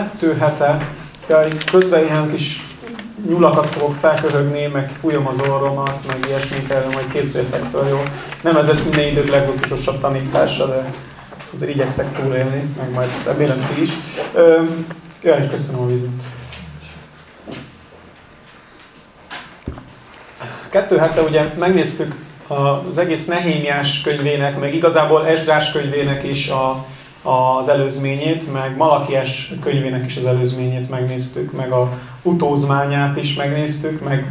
kettő hete, ja, közben ilyen kis nyulakat fogok felköhögni, meg fújom az orromat, meg ilyesmit erre majd készüljetek fel, jó? Nem ez lesz minden idők leggusztusosabb tanítása, de azért igyekszek túlélni, meg majd remélem ti is. Jaj, köszönöm a vizet. Kettő hete ugye megnéztük az egész Nehémiás könyvének, meg igazából Esdrás könyvének is a, az előzményét, meg Malakiás könyvének is az előzményét megnéztük, meg a utózmányát is megnéztük, meg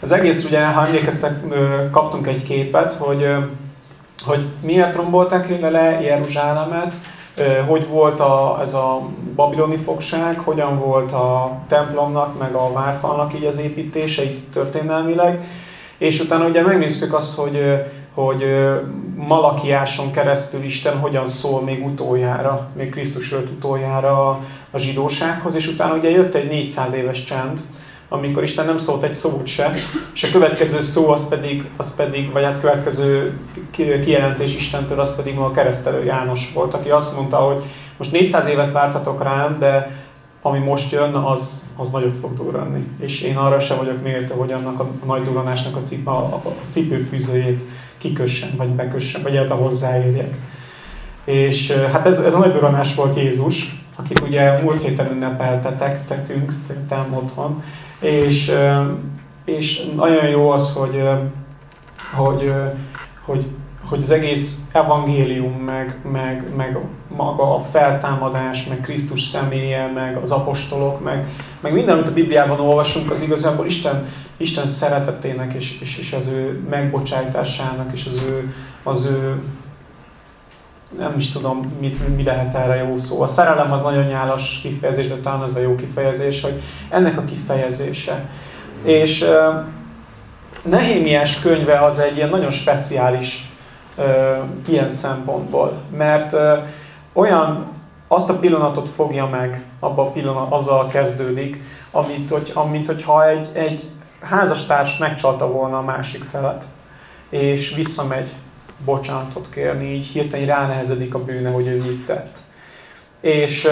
az egész, ugye, ha emlékeztek, kaptunk egy képet, hogy, hogy miért rombolták le Jeruzsálemet, hogy volt a, ez a babiloni fogság, hogyan volt a templomnak, meg a várfalnak így az építése, így történelmileg, és utána ugye megnéztük azt, hogy, hogy Malakiáson keresztül Isten hogyan szól még utoljára, még Krisztus előtt utoljára a zsidósághoz, és utána ugye jött egy 400 éves csend, amikor Isten nem szólt egy szót se, és a következő szó az pedig, az pedig vagy hát következő kijelentés Istentől, az pedig a keresztelő János volt, aki azt mondta, hogy most 400 évet vártatok rám, de ami most jön, az, az nagyot fog durranni. És én arra sem vagyok méltó, hogy annak a, a nagy durranásnak a, cip, a, a cipőfűzőjét kikössen, vagy bekössen, vagy egyáltalán hozzáérjek. És hát ez, ez a nagy duranás volt Jézus, akit ugye múlt héten ünnepeltetek, tettünk, tettem otthon, és, és nagyon jó az, hogy, hogy, hogy hogy az egész evangélium, meg, meg, meg maga a feltámadás, meg Krisztus személye, meg az apostolok, meg, meg minden, amit a Bibliában olvasunk, az igazából Isten, Isten szeretetének, és, és, és az ő megbocsájtásának, és az ő, az ő nem is tudom, mit, mi lehet erre jó szó. A szerelem az nagyon nyálas kifejezés, de talán ez a jó kifejezés, hogy ennek a kifejezése. És uh, Nehémiás könyve az egy ilyen nagyon speciális ilyen szempontból. Mert olyan, azt a pillanatot fogja meg, abban a pillanat, azzal kezdődik, amit, hogy, amint hogyha egy, egy házastárs megcsalta volna a másik felet, és visszamegy bocsánatot kérni, így hirtelen ránehezedik a bűne, hogy ő mit tett. És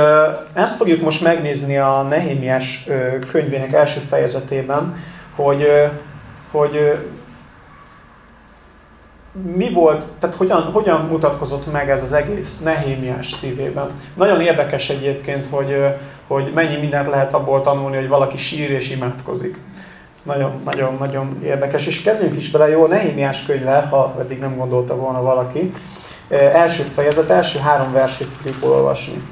ezt fogjuk most megnézni a Nehémiás könyvének első fejezetében, hogy, hogy mi volt, tehát hogyan, hogyan mutatkozott meg ez az egész Nehémiás szívében. Nagyon érdekes egyébként, hogy, hogy mennyi mindent lehet abból tanulni, hogy valaki sír és imádkozik. Nagyon, nagyon, nagyon érdekes. És kezdjünk is vele, jó, Nehémiás könyve, ha eddig nem gondolta volna valaki. Első fejezet, első három versét fogjuk olvasni.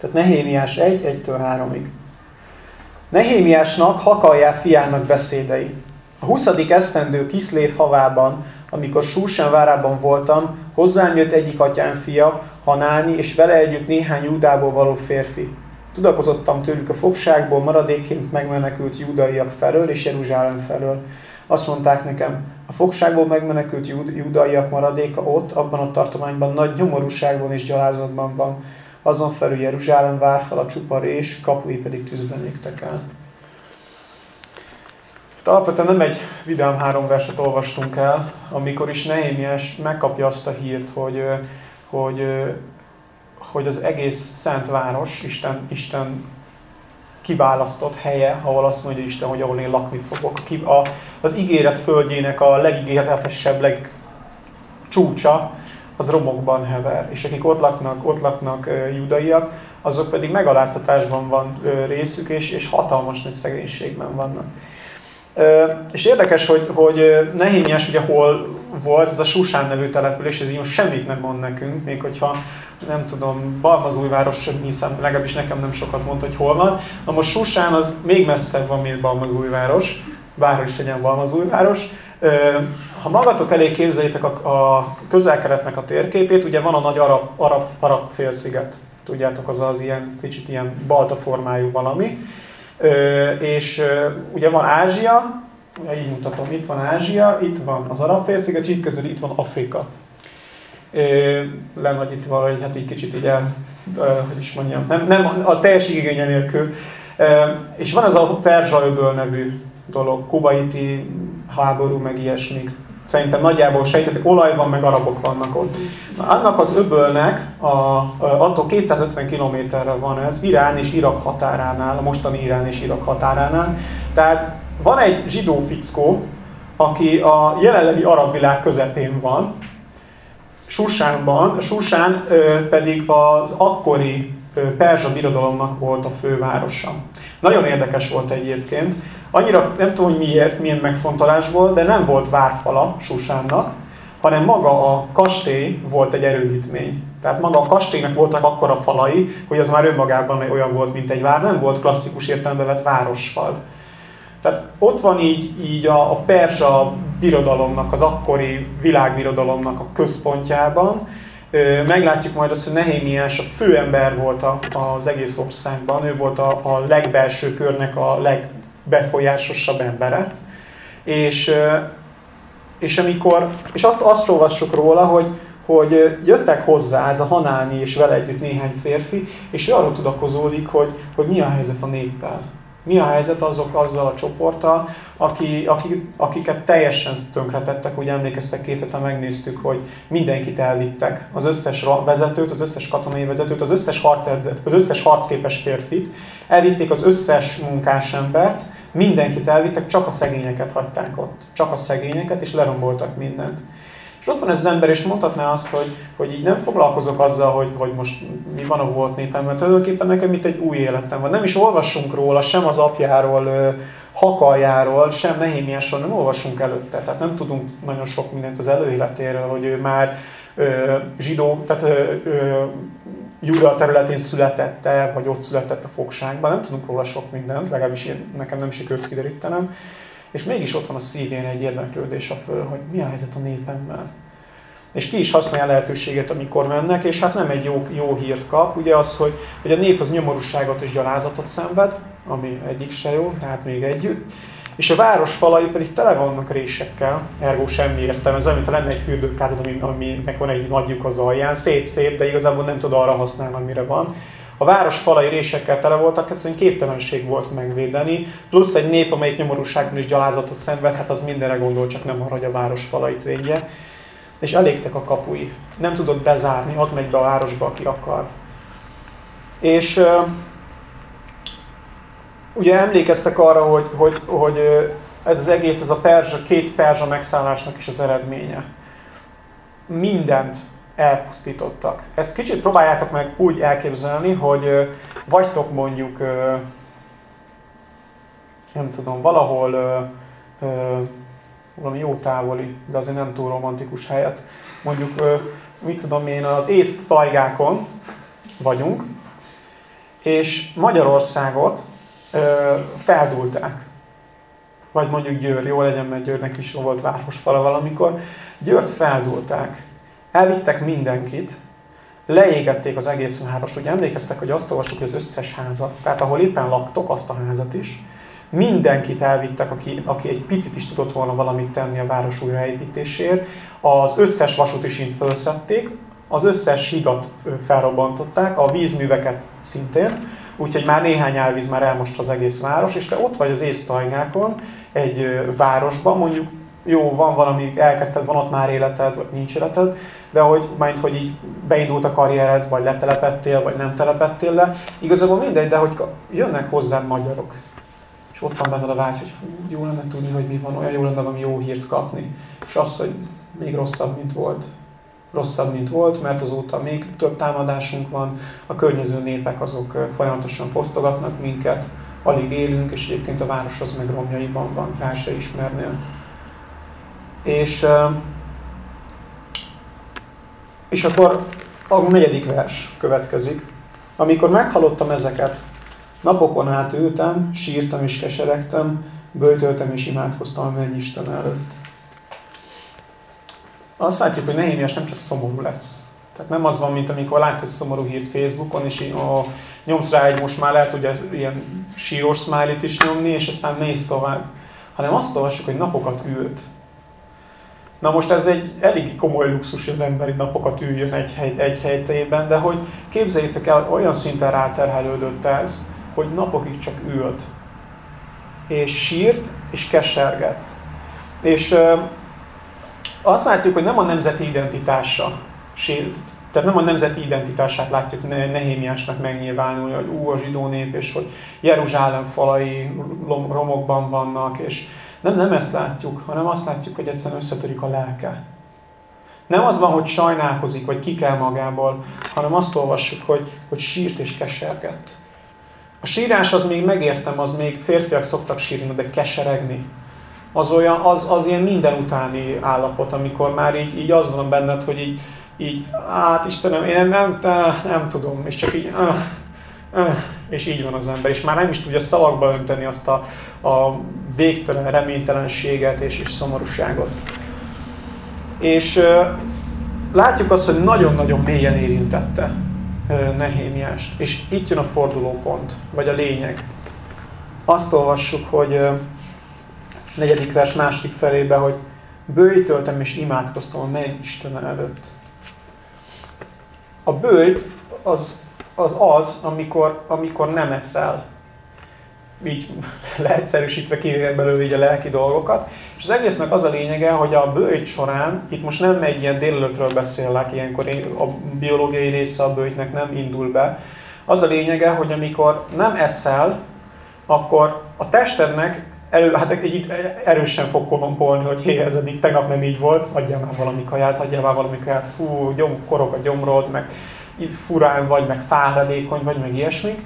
Tehát Nehémiás 1, 1-től 3-ig. Nehémiásnak, Hakaljá fiának beszédei. A 20. esztendő Kiszlév havában, amikor Súsán várában voltam, hozzám jött egyik atyám fia, Hanáni, és vele együtt néhány Júdából való férfi. Tudakozottam tőlük a fogságból maradékként megmenekült júdaiak felől és Jeruzsálem felől. Azt mondták nekem, a fogságból megmenekült júdaiak maradéka ott, abban a tartományban nagy nyomorúságban és gyalázatban van. Azon felül Jeruzsálem vár fel a csupa és kapui pedig tűzben égtek el. Alapvetően nem egy vidám három verset olvastunk el, amikor is Nehémiás megkapja azt a hírt, hogy, hogy, hogy az egész szent város, Isten, Isten kiválasztott helye, ahol azt mondja Isten, hogy ahol én lakni fogok. A, az ígéret földjének a legígéretesebb, legcsúcsa, az romokban hever. És akik ott laknak, ott laknak judaiak, azok pedig megaláztatásban van részük, és, és hatalmas nagy szegénységben vannak. És érdekes, hogy, hogy Nehémiás ugye hol volt, ez a Susán nevű település, ez így most semmit nem mond nekünk, még hogyha nem tudom, Balmazújváros hiszem, legalábbis nekem nem sokat mondta, hogy hol van. Na most Susán az még messzebb van, mint Balmazújváros, bárhol is legyen Balmazújváros. Ha magatok elé képzeljétek a, a közel-keletnek a térképét, ugye van a nagy arab, arab, arab félsziget. Tudjátok, az az ilyen kicsit ilyen balta formájú valami és ugye van Ázsia, így mutatom, itt van Ázsia, itt van az arab félsziget, és itt közül itt van Afrika. Lenagyítva, hogy hát így kicsit így el, hogy is mondjam, nem, nem a teljes igénye nélkül. És van ez a Perzsa öböl nevű dolog, kubaiti háború, meg ilyesmik. Szerintem nagyjából sejtetek, olaj van, meg arabok vannak ott. Na, annak az öbölnek, a, a, attól 250 kilométerre van ez, Irán és Irak határánál, a mostani Irán és Irak határánál. Tehát van egy zsidó fickó, aki a jelenlegi arab világ közepén van, Susánban, Susán pedig az akkori Perzsa birodalomnak volt a fővárosa. Nagyon érdekes volt egyébként. Annyira nem tudom, hogy miért, milyen megfontolásból, de nem volt várfala Susánnak, hanem maga a kastély volt egy erődítmény. Tehát maga a kastélynak voltak akkora falai, hogy az már önmagában olyan volt, mint egy vár, nem volt klasszikus értelemben vett városfal. Tehát ott van így, így a, a perzsa birodalomnak, az akkori világbirodalomnak a központjában. Meglátjuk majd azt, hogy Nehémiás a főember volt a, az egész országban, ő volt a, a legbelső körnek a legbefolyásosabb embere. És, és, amikor, és azt, azt olvassuk róla, hogy, hogy jöttek hozzá ez a Hanáni és vele együtt néhány férfi, és ő arról tudakozódik, hogy, hogy mi a helyzet a néppel. Mi a helyzet azok azzal a csoporttal, aki, akik, akiket teljesen tönkretettek, ugye emlékeztek két hete megnéztük, hogy mindenkit elvittek, az összes vezetőt, az összes katonai vezetőt, az összes, harcedzet, az összes harcképes férfit, elvitték az összes munkásembert, mindenkit elvittek, csak a szegényeket hagyták ott. Csak a szegényeket, és leromboltak mindent. És ott van ez az ember, és mondhatná azt, hogy, hogy így nem foglalkozok azzal, hogy, hogy most mi van a volt népem, mert tulajdonképpen nekem itt egy új életem van. Nem is olvassunk róla, sem az apjáról, Hakaljáról, sem Nehémiásról nem olvasunk előtte. Tehát nem tudunk nagyon sok mindent az előéletéről, hogy ő már ö, zsidó, tehát ö, ö, Júda területén születette, vagy ott született a fogságban. Nem tudunk róla sok mindent, legalábbis én, nekem nem sikerült kiderítenem és mégis ott van a szívén egy érdeklődés a föl, hogy mi a helyzet a népemmel. És ki is használja a lehetőséget, amikor mennek, és hát nem egy jó, jó hírt kap. Ugye az, hogy, hogy a nép az nyomorúságot és gyalázatot szenved, ami egyik se jó, tehát még együtt. És a város falai pedig tele vannak résekkel, ergo semmi értelme. Ez olyan, mintha lenne egy fürdőkádod, ami, aminek van egy nagy az alján, szép-szép, de igazából nem tud arra használni, amire van. A város falai résekkel tele voltak, egyszerűen képtelenség volt megvédeni, plusz egy nép, amelyik nyomorúságban is gyalázatot szenved, hát az mindenre gondol, csak nem arra, hogy a város falait védje. És elégtek a kapui. Nem tudott bezárni, az megy be a városba, aki akar. És ugye emlékeztek arra, hogy, hogy, hogy ez az egész, ez a perzsa, két perzsa megszállásnak is az eredménye. Mindent elpusztítottak. Ezt kicsit próbáljátok meg úgy elképzelni, hogy vagytok mondjuk, nem tudom, valahol valami jó távoli, de azért nem túl romantikus helyet. Mondjuk, mit tudom én, az észt tajgákon vagyunk, és Magyarországot feldulták. Vagy mondjuk Győr, jó legyen, mert Győrnek is volt városfala valamikor. Győrt feldulták Elvittek mindenkit, leégették az egész várost. Ugye emlékeztek, hogy azt olvastuk, hogy az összes házat, tehát ahol éppen laktok, azt a házat is, mindenkit elvittek, aki, aki egy picit is tudott volna valamit tenni a város újraépítésért. Az összes vasútisint felszették, az összes hidat felrobbantották, a vízműveket szintén, úgyhogy már néhány árvíz már elmost az egész város, és te ott vagy az észtajgákon, egy városban, mondjuk jó, van valami, elkezdted, van ott már életed, vagy nincs életed, de hogy, majd, hogy így beindult a karriered, vagy letelepettél, vagy nem telepettél le, igazából mindegy, de hogy jönnek hozzám magyarok, és ott van benned a vágy, hogy fú, jó lenne tudni, hogy mi van, olyan jó lenne valami jó hírt kapni, és az, hogy még rosszabb, mint volt. Rosszabb, mint volt, mert azóta még több támadásunk van, a környező népek azok folyamatosan fosztogatnak minket, alig élünk, és egyébként a város az meg romjaiban van, rá se ismernél. És, és akkor a negyedik vers következik. Amikor meghallottam ezeket, napokon át ültem, sírtam és keseregtem, bőtöltem és imádkoztam a mennyisten előtt. Azt látjuk, hogy Nehémiás nem csak szomorú lesz. Tehát nem az van, mint amikor látsz egy szomorú hírt Facebookon, és ó, nyomsz rá egy most már lehet ugye ilyen síros smiley is nyomni, és aztán néz tovább. Hanem azt olvassuk, hogy napokat ült. Na most ez egy elég komoly luxus, hogy az emberi napokat üljön egy, hely, egy helytében, de hogy képzeljétek el, olyan szinten ráterhelődött ez, hogy napokig csak ült. És sírt, és kesergett. És azt látjuk, hogy nem a nemzeti identitása sérült. Tehát nem a nemzeti identitását látjuk Nehémiásnak megnyilvánulni, hogy ú, a zsidó nép, és hogy Jeruzsálem falai romokban vannak, és nem, nem ezt látjuk, hanem azt látjuk, hogy egyszerűen összetörik a lelke. Nem az van, hogy sajnálkozik, vagy ki kell magából, hanem azt olvassuk, hogy, hogy sírt és kesergett. A sírás az még megértem, az még férfiak szoktak sírni, de keseregni. Az, olyan, az, az ilyen minden utáni állapot, amikor már így, így az van benned, hogy így, így hát Istenem, én nem, nem, nem tudom, és csak így, ah, ah, és így van az ember, és már nem is tudja szavakba önteni azt a, a végtelen reménytelenséget és, és szomorúságot. És látjuk azt, hogy nagyon-nagyon mélyen érintette Nehémiást. És itt jön a fordulópont, vagy a lényeg. Azt olvassuk, hogy negyedik vers második felébe, hogy bőjtöltem és imádkoztam a menny Isten előtt. A bőjt az az, az amikor, amikor nem eszel így leegyszerűsítve kivégek belőle így a lelki dolgokat. És az egésznek az a lényege, hogy a bőjt során, itt most nem egy ilyen délelőttről beszélek, ilyenkor a biológiai része a bőjtnek nem indul be. Az a lényege, hogy amikor nem eszel, akkor a testednek elő, hát így erősen fog kolompolni, hogy hé, ez eddig tegnap nem így volt, adjál már valami kaját, adjál már valami kaját, fú, gyom, korok a gyomrod, meg így furán vagy, meg fáradékony vagy, meg ilyesmik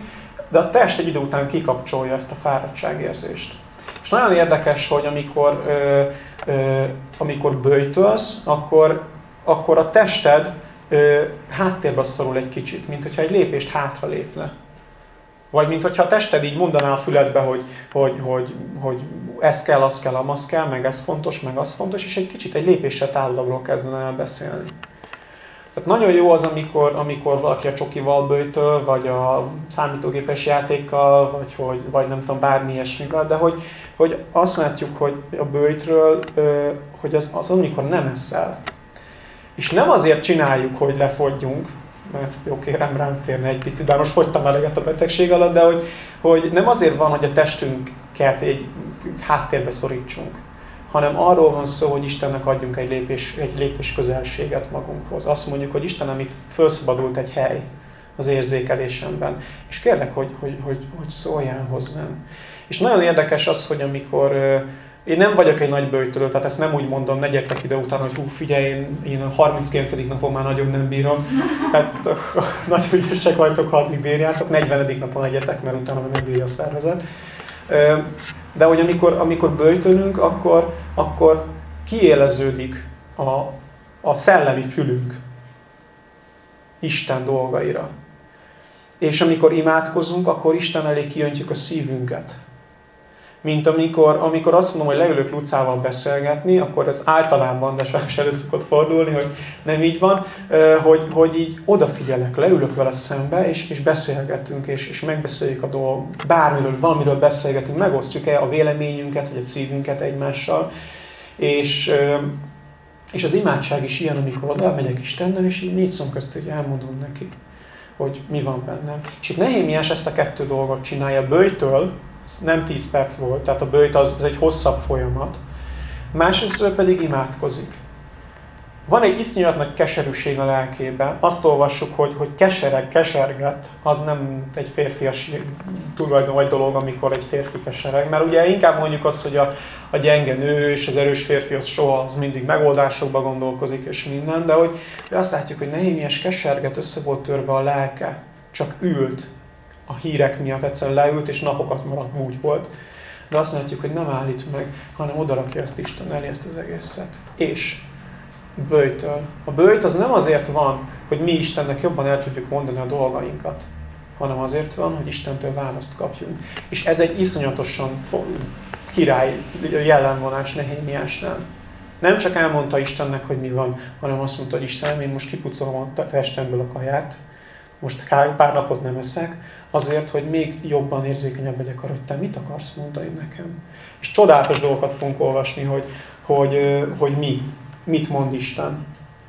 de a test egy idő után kikapcsolja ezt a fáradtságérzést. És nagyon érdekes, hogy amikor, ö, ö, amikor bőjtölsz, akkor, akkor a tested ö, háttérbe szorul egy kicsit, mint hogyha egy lépést hátra lépne. Vagy mint hogyha a tested így mondaná a füledbe, hogy, hogy, hogy, hogy ez kell, az kell, amaz kell, meg ez fontos, meg az fontos, és egy kicsit egy lépéssel távolabbról kezdene el beszélni. Tehát nagyon jó az, amikor, amikor valaki a csokival bőjtöl, vagy a számítógépes játékkal, vagy, hogy, vagy nem tudom, bármi ilyesmivel, de hogy, hogy azt látjuk, hogy a bőjtről, hogy az, az amikor nem eszel. És nem azért csináljuk, hogy lefogyjunk, mert jó kérem, rám férne egy picit, bár most fogytam eleget a betegség alatt, de hogy, hogy nem azért van, hogy a testünket egy háttérbe szorítsunk, hanem arról van szó, hogy Istennek adjunk egy lépés, egy lépés közelséget magunkhoz. Azt mondjuk, hogy Istenem, itt felszabadult egy hely az érzékelésemben, és kérlek, hogy, hogy, hogy, hogy szóljál hozzám. És nagyon érdekes az, hogy amikor én nem vagyok egy nagy bőjtölő, tehát ezt nem úgy mondom, ne gyertek ide utána, hogy hú, figyelj, én, én a 39. napon már nagyon nem bírom. Hát nagy ügyesek vagytok, ha addig bírjátok, 40. napon egyetek, mert utána nem bírja a szervezet. De hogy amikor, amikor böjtönünk, akkor, akkor kiéleződik a, a szellemi fülünk Isten dolgaira. És amikor imádkozunk, akkor Isten elé kiöntjük a szívünket mint amikor, amikor azt mondom, hogy leülök Lucával beszélgetni, akkor ez általában, de sajnos elő szokott fordulni, hogy nem így van, hogy, hogy így odafigyelek, leülök vele szembe, és, és beszélgetünk, és, és megbeszéljük a dolgok, bármiről, valamiről beszélgetünk, megosztjuk el a véleményünket, vagy a szívünket egymással, és, és az imádság is ilyen, amikor oda megyek Istennel, és így négy szom közt, hogy elmondom neki, hogy mi van bennem. És itt Nehémiás ezt a kettő dolgot csinálja, bőjtől, nem 10 perc volt, tehát a bőjt az, az egy hosszabb folyamat. Másrészt pedig imádkozik. Van egy iszonyat nagy keserűség a lelkében. Azt olvassuk, hogy, hogy kesereg, keserget, az nem egy férfias tulajdon vagy dolog, amikor egy férfi kesereg. Mert ugye inkább mondjuk azt, hogy a, a gyenge nő és az erős férfi az soha az mindig megoldásokba gondolkozik és minden, de hogy de azt látjuk, hogy Nehémiás keserget, össze volt törve a lelke, csak ült, a hírek miatt egyszerűen leült, és napokat maradt úgy volt. De azt látjuk, hogy nem állít meg, hanem odarakja ezt Isten elé ezt az egészet. És bőjtől. A bőjt az nem azért van, hogy mi Istennek jobban el tudjuk mondani a dolgainkat, hanem azért van, hogy Istentől választ kapjunk. És ez egy iszonyatosan király jellemvonás Nehémiásnál. Nem csak elmondta Istennek, hogy mi van, hanem azt mondta, hogy Istenem, én most kipucolom a testemből a kaját, most pár napot nem eszek, azért, hogy még jobban érzékenyebb legyek arra, hogy te mit akarsz mondani nekem. És csodálatos dolgokat fogunk olvasni, hogy, hogy, hogy mi, mit mond Isten.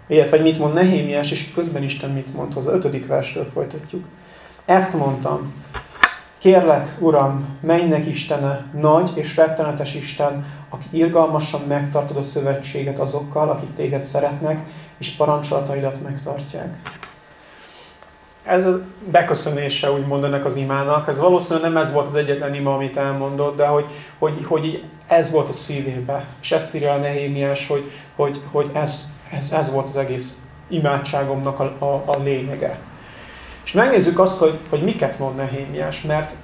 Illetve, vagy mit mond Nehémiás, és közben Isten mit mond hozzá. Ötödik versről folytatjuk. Ezt mondtam. Kérlek, Uram, menjnek Istene, nagy és rettenetes Isten, aki irgalmasan megtartod a szövetséget azokkal, akik téged szeretnek, és parancsolataidat megtartják. Ez a beköszönése úgymond ennek az imának. Ez valószínűleg nem ez volt az egyetlen ima, amit elmondott, de hogy, hogy, hogy ez volt a szívébe. És ezt írja a Nehémiás, hogy, hogy, hogy ez, ez, ez volt az egész imádságomnak a, a, a lényege. És megnézzük azt, hogy, hogy miket mond Nehémiás, mert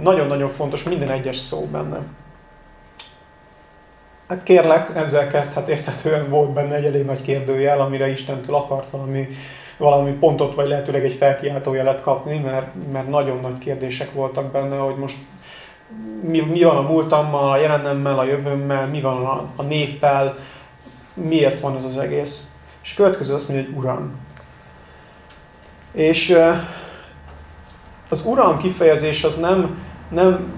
nagyon-nagyon fontos minden egyes szó benne. Hát kérlek, ezzel kezd, hát értetően volt benne egy elég nagy kérdőjel, amire Istentől akart valami, valami pontot, vagy lehetőleg egy felkiáltójelet kapni, mert, mert nagyon nagy kérdések voltak benne, hogy most mi, mi van a múltammal, a jelenemmel, a jövőmmel, mi van a, a néppel, miért van ez az egész. És következő azt mondja, hogy Uram. És az Uram kifejezés az nem, nem,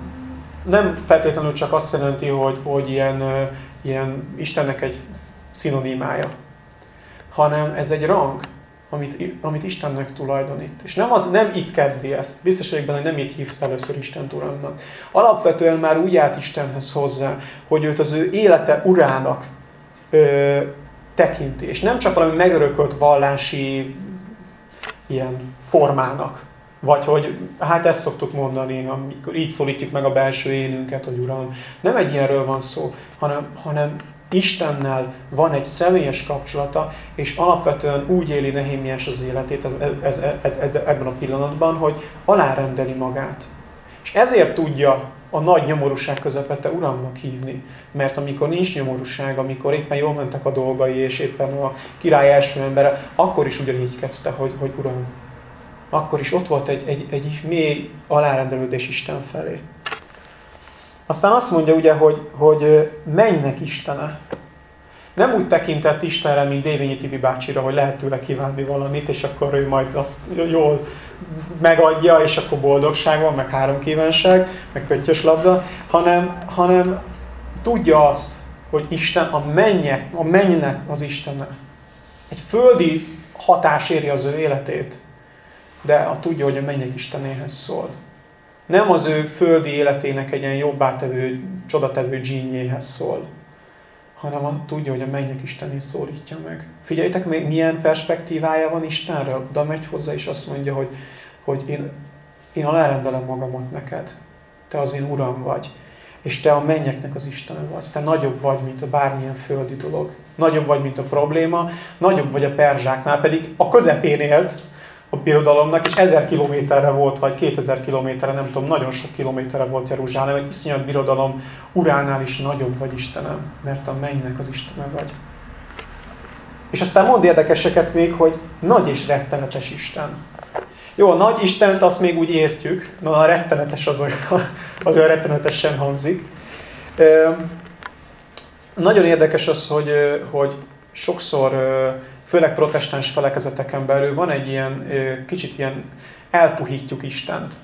nem feltétlenül csak azt jelenti, hogy, hogy ilyen, ilyen Istennek egy szinonimája, hanem ez egy rang, amit, amit Istennek tulajdonít. És nem, az, nem itt kezdi ezt. Biztos vagyok benne, hogy nem itt hívta először Isten Uramnak. Alapvetően már úgy állt Istenhez hozzá, hogy őt az ő élete urának ö, tekinti. És nem csak valami megörökölt vallási ilyen formának. Vagy hogy, hát ezt szoktuk mondani, amikor így szólítjuk meg a belső énünket, hogy Uram, nem egy ilyenről van szó, hanem, hanem Istennel van egy személyes kapcsolata, és alapvetően úgy éli Nehémiás az életét ez, ez, ebben a pillanatban, hogy alárendeli magát. És ezért tudja a nagy nyomorúság közepette uramnak hívni. Mert amikor nincs nyomorúság, amikor éppen jól mentek a dolgai, és éppen a király első embere, akkor is ugyanígy kezdte, hogy, hogy uram. Akkor is ott volt egy, egy, egy mély alárendelődés Isten felé. Aztán azt mondja ugye, hogy, hogy menjnek Istene. Nem úgy tekintett Istenre, mint Dévényi Tibi bácsira, hogy lehet tőle kívánni valamit, és akkor ő majd azt jól megadja, és akkor boldogság van, meg három kívánság, meg pöttyös labda, hanem, hanem tudja azt, hogy Isten a mennyek, a mennynek az Istene. Egy földi hatás éri az ő életét, de a tudja, hogy a mennyek Istenéhez szól. Nem az ő földi életének egy ilyen jobbátevő, csodatevő dzsínyéhez szól, hanem a, tudja, hogy a mennyek Istenét szólítja meg. Figyeljétek milyen perspektívája van Istenről. Oda megy hozzá, és azt mondja, hogy, hogy én, én alárendelem magamat neked. Te az én Uram vagy. És te a mennyeknek az Istene vagy. Te nagyobb vagy, mint a bármilyen földi dolog. Nagyobb vagy, mint a probléma. Nagyobb vagy a perzsáknál, pedig a közepén élt, a birodalomnak, és ezer kilométerre volt, vagy 2000 kilométerre, nem tudom, nagyon sok kilométerre volt Jeruzsálem, egy iszonyat birodalom uránál is nagyobb vagy Istenem, mert a mennynek az Istene vagy. És aztán mond érdekeseket még, hogy nagy és rettenetes Isten. Jó, a nagy Istent azt még úgy értjük, na a rettenetes az olyan, az olyan rettenetesen hangzik. Nagyon érdekes az, hogy, hogy sokszor főleg protestáns felekezeteken belül van egy ilyen, kicsit ilyen elpuhítjuk Istent.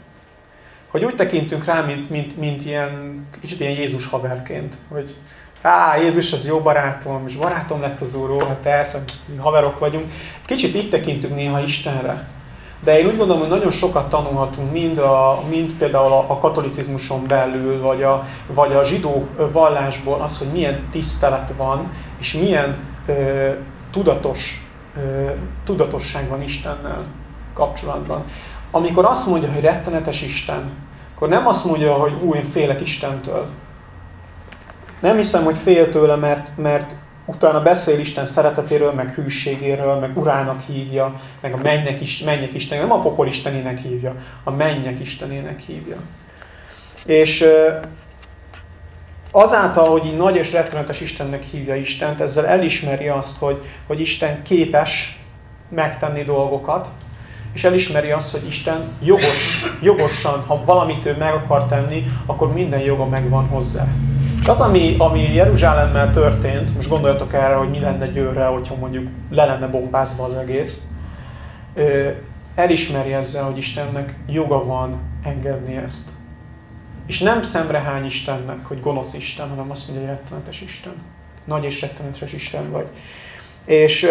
Hogy úgy tekintünk rá, mint, mint, mint ilyen, kicsit ilyen Jézus haverként, hogy á, Jézus az jó barátom, és barátom lett az Úr, hát persze, haverok vagyunk. Kicsit így tekintünk néha Istenre. De én úgy gondolom, hogy nagyon sokat tanulhatunk mind, a, mind például a, a katolicizmuson belül, vagy a, vagy a zsidó vallásból az, hogy milyen tisztelet van, és milyen ö, tudatos, tudatosság van Istennel kapcsolatban. Amikor azt mondja, hogy rettenetes Isten, akkor nem azt mondja, hogy új, én félek Istentől. Nem hiszem, hogy fél tőle, mert, mert utána beszél Isten szeretetéről, meg hűségéről, meg urának hívja, meg a mennyek, is, mennyek Istenének, nem a pokol Istenének hívja, a mennyek Istenének hívja. És azáltal, hogy így nagy és rettenetes Istennek hívja Istent, ezzel elismeri azt, hogy, hogy Isten képes megtenni dolgokat, és elismeri azt, hogy Isten jogos, jogosan, ha valamit ő meg akar tenni, akkor minden joga megvan hozzá. És az, ami, ami Jeruzsálemmel történt, most gondoljatok erre, hogy mi lenne győrre, hogyha mondjuk le lenne bombázva az egész, elismeri ezzel, hogy Istennek joga van engedni ezt. És nem szemrehány Istennek, hogy gonosz Isten, hanem azt mondja, hogy rettenetes Isten. Nagy és rettenetes Isten vagy. És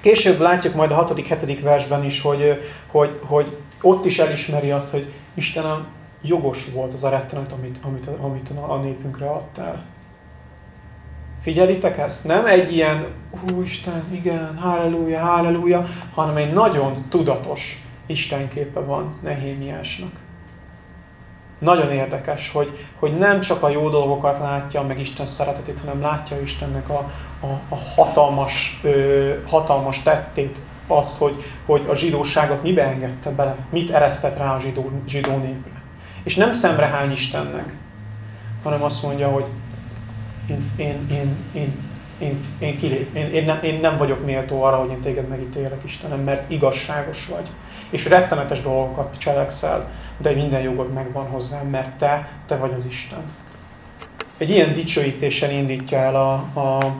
később látjuk majd a 6.-7. versben is, hogy, hogy, hogy ott is elismeri azt, hogy Istenem jogos volt az a rettenet, amit, amit, amit a népünkre adtál. Figyelitek ezt? Nem egy ilyen, Isten, igen, halleluja, halleluja, hanem egy nagyon tudatos Istenképe van Nehémiásnak. Nagyon érdekes, hogy, hogy nem csak a jó dolgokat látja, meg Isten szeretetét, hanem látja Istennek a, a, a hatalmas, ö, hatalmas tettét, azt, hogy, hogy a zsidóságot mibe engedte bele, mit eresztett rá a zsidó, zsidó népre. És nem szemrehány Istennek, hanem azt mondja, hogy én, én, én, én, én, én, kilép, én, én, nem, én nem vagyok méltó arra, hogy én téged megítélek, Istenem, mert igazságos vagy. És rettenetes dolgokat cselekszel, de minden jogod megvan hozzám, mert te, te vagy az Isten. Egy ilyen dicsőítéssel indítja el a, a,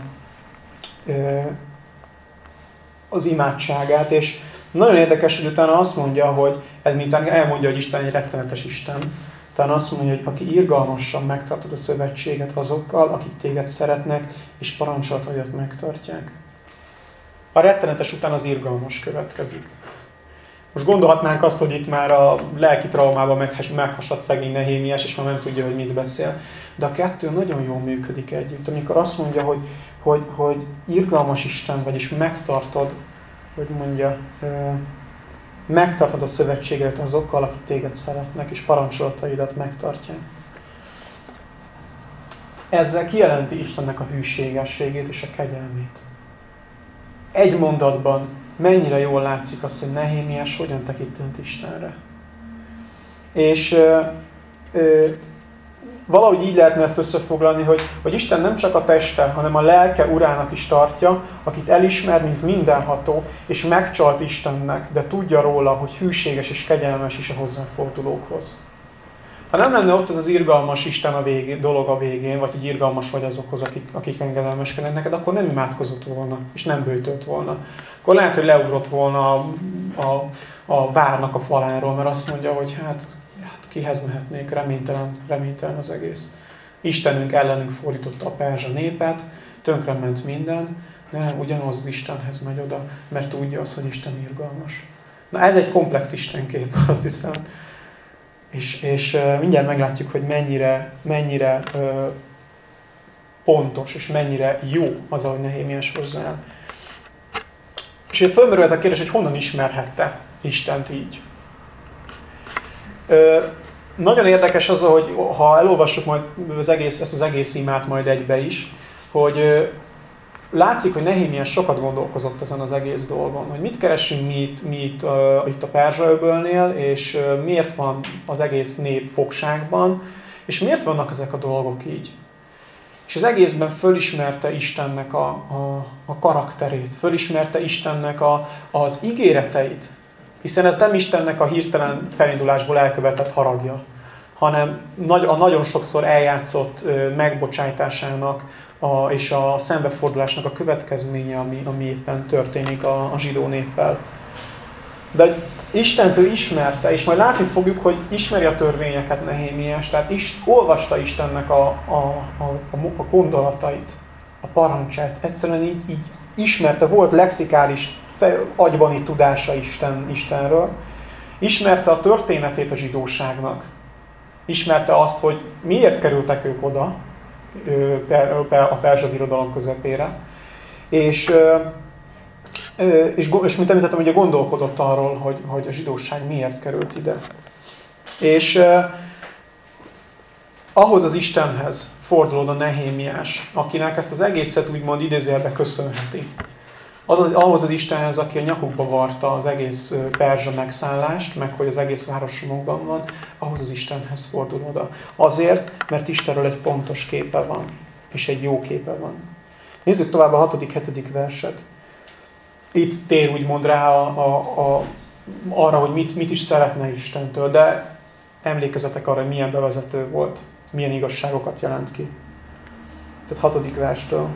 az imádságát, és nagyon érdekes, hogy utána azt mondja, hogy miután elmondja, hogy Isten egy rettenetes Isten, utána azt mondja, hogy aki irgalmasan megtartod a szövetséget azokkal, akik téged szeretnek, és parancsolataidat megtartják. A rettenetes után az irgalmas következik. Most gondolhatnánk azt, hogy itt már a lelki traumában meghasadt szegény Nehémiás, és már nem tudja, hogy mit beszél. De a kettő nagyon jól működik együtt. Amikor azt mondja, hogy, hogy, hogy irgalmas Isten vagy, és megtartod, hogy mondja, megtartod a szövetséget azokkal, akik téged szeretnek, és parancsolataidat megtartják. Ezzel kijelenti Istennek a hűségességét és a kegyelmét. Egy mondatban mennyire jól látszik az, hogy Nehémiás hogyan tekintett Istenre. És ö, valahogy így lehetne ezt összefoglalni, hogy, hogy Isten nem csak a teste, hanem a lelke urának is tartja, akit elismer, mint mindenható, és megcsalt Istennek, de tudja róla, hogy hűséges és kegyelmes is a hozzáfordulókhoz. Ha nem lenne ott az az irgalmas Isten a végén, dolog a végén, vagy hogy irgalmas vagy azokhoz, akik, akik engedelmeskednek neked, akkor nem imádkozott volna, és nem bőtölt volna. Akkor lehet, hogy leugrott volna a, a, a várnak a faláról, mert azt mondja, hogy hát, kihez mehetnék, reménytelen, reménytelen az egész. Istenünk ellenünk fordította a perzsa népet, tönkrement minden, de nem ugyanaz az Istenhez megy oda, mert tudja az, hogy Isten irgalmas. Na ez egy komplex Istenkép, azt hiszem. És, és mindjárt meglátjuk, hogy mennyire, mennyire pontos, és mennyire jó az, ahogy Nehémiás hozzá. És fölmerült a kérdés, hogy honnan ismerhette Istent így. Ö, nagyon érdekes az, hogy ha elolvassuk majd az egész, ezt az egész imát majd egybe is, hogy látszik, hogy Nehémiás sokat gondolkozott ezen az egész dolgon, hogy mit keresünk mi itt, mi itt, uh, itt a Perzsaöbölnél, és uh, miért van az egész nép fogságban, és miért vannak ezek a dolgok így. És az egészben fölismerte Istennek a, a, a karakterét, fölismerte Istennek a, az ígéreteit, hiszen ez nem Istennek a hirtelen felindulásból elkövetett haragja, hanem a nagyon sokszor eljátszott megbocsájtásának, a, és a szembefordulásnak a következménye, ami, ami éppen történik a, a zsidó néppel. De Istent ő ismerte, és majd látni fogjuk, hogy ismeri a törvényeket Nehémiás, tehát is, olvasta Istennek a, a, a, a gondolatait, a parancsát. Egyszerűen így, így ismerte, volt lexikális, agyvani tudása Isten, Istenről. Ismerte a történetét a zsidóságnak. Ismerte azt, hogy miért kerültek ők oda, a perzsa birodalom közepére. És, és, és mint említettem, ugye gondolkodott arról, hogy, hogy a zsidóság miért került ide. És ahhoz az Istenhez fordul a Nehémiás, akinek ezt az egészet úgymond idézőjelbe köszönheti az, az, ahhoz az Istenhez, aki a nyakukba varta az egész perzsa megszállást, meg hogy az egész városomokban van, ahhoz az Istenhez fordul oda. Azért, mert Istenről egy pontos képe van, és egy jó képe van. Nézzük tovább a hatodik, hetedik verset. Itt tér úgymond rá a, a, a, arra, hogy mit, mit is szeretne Istentől, de emlékezetek arra, hogy milyen bevezető volt, milyen igazságokat jelent ki. Tehát hatodik verstől.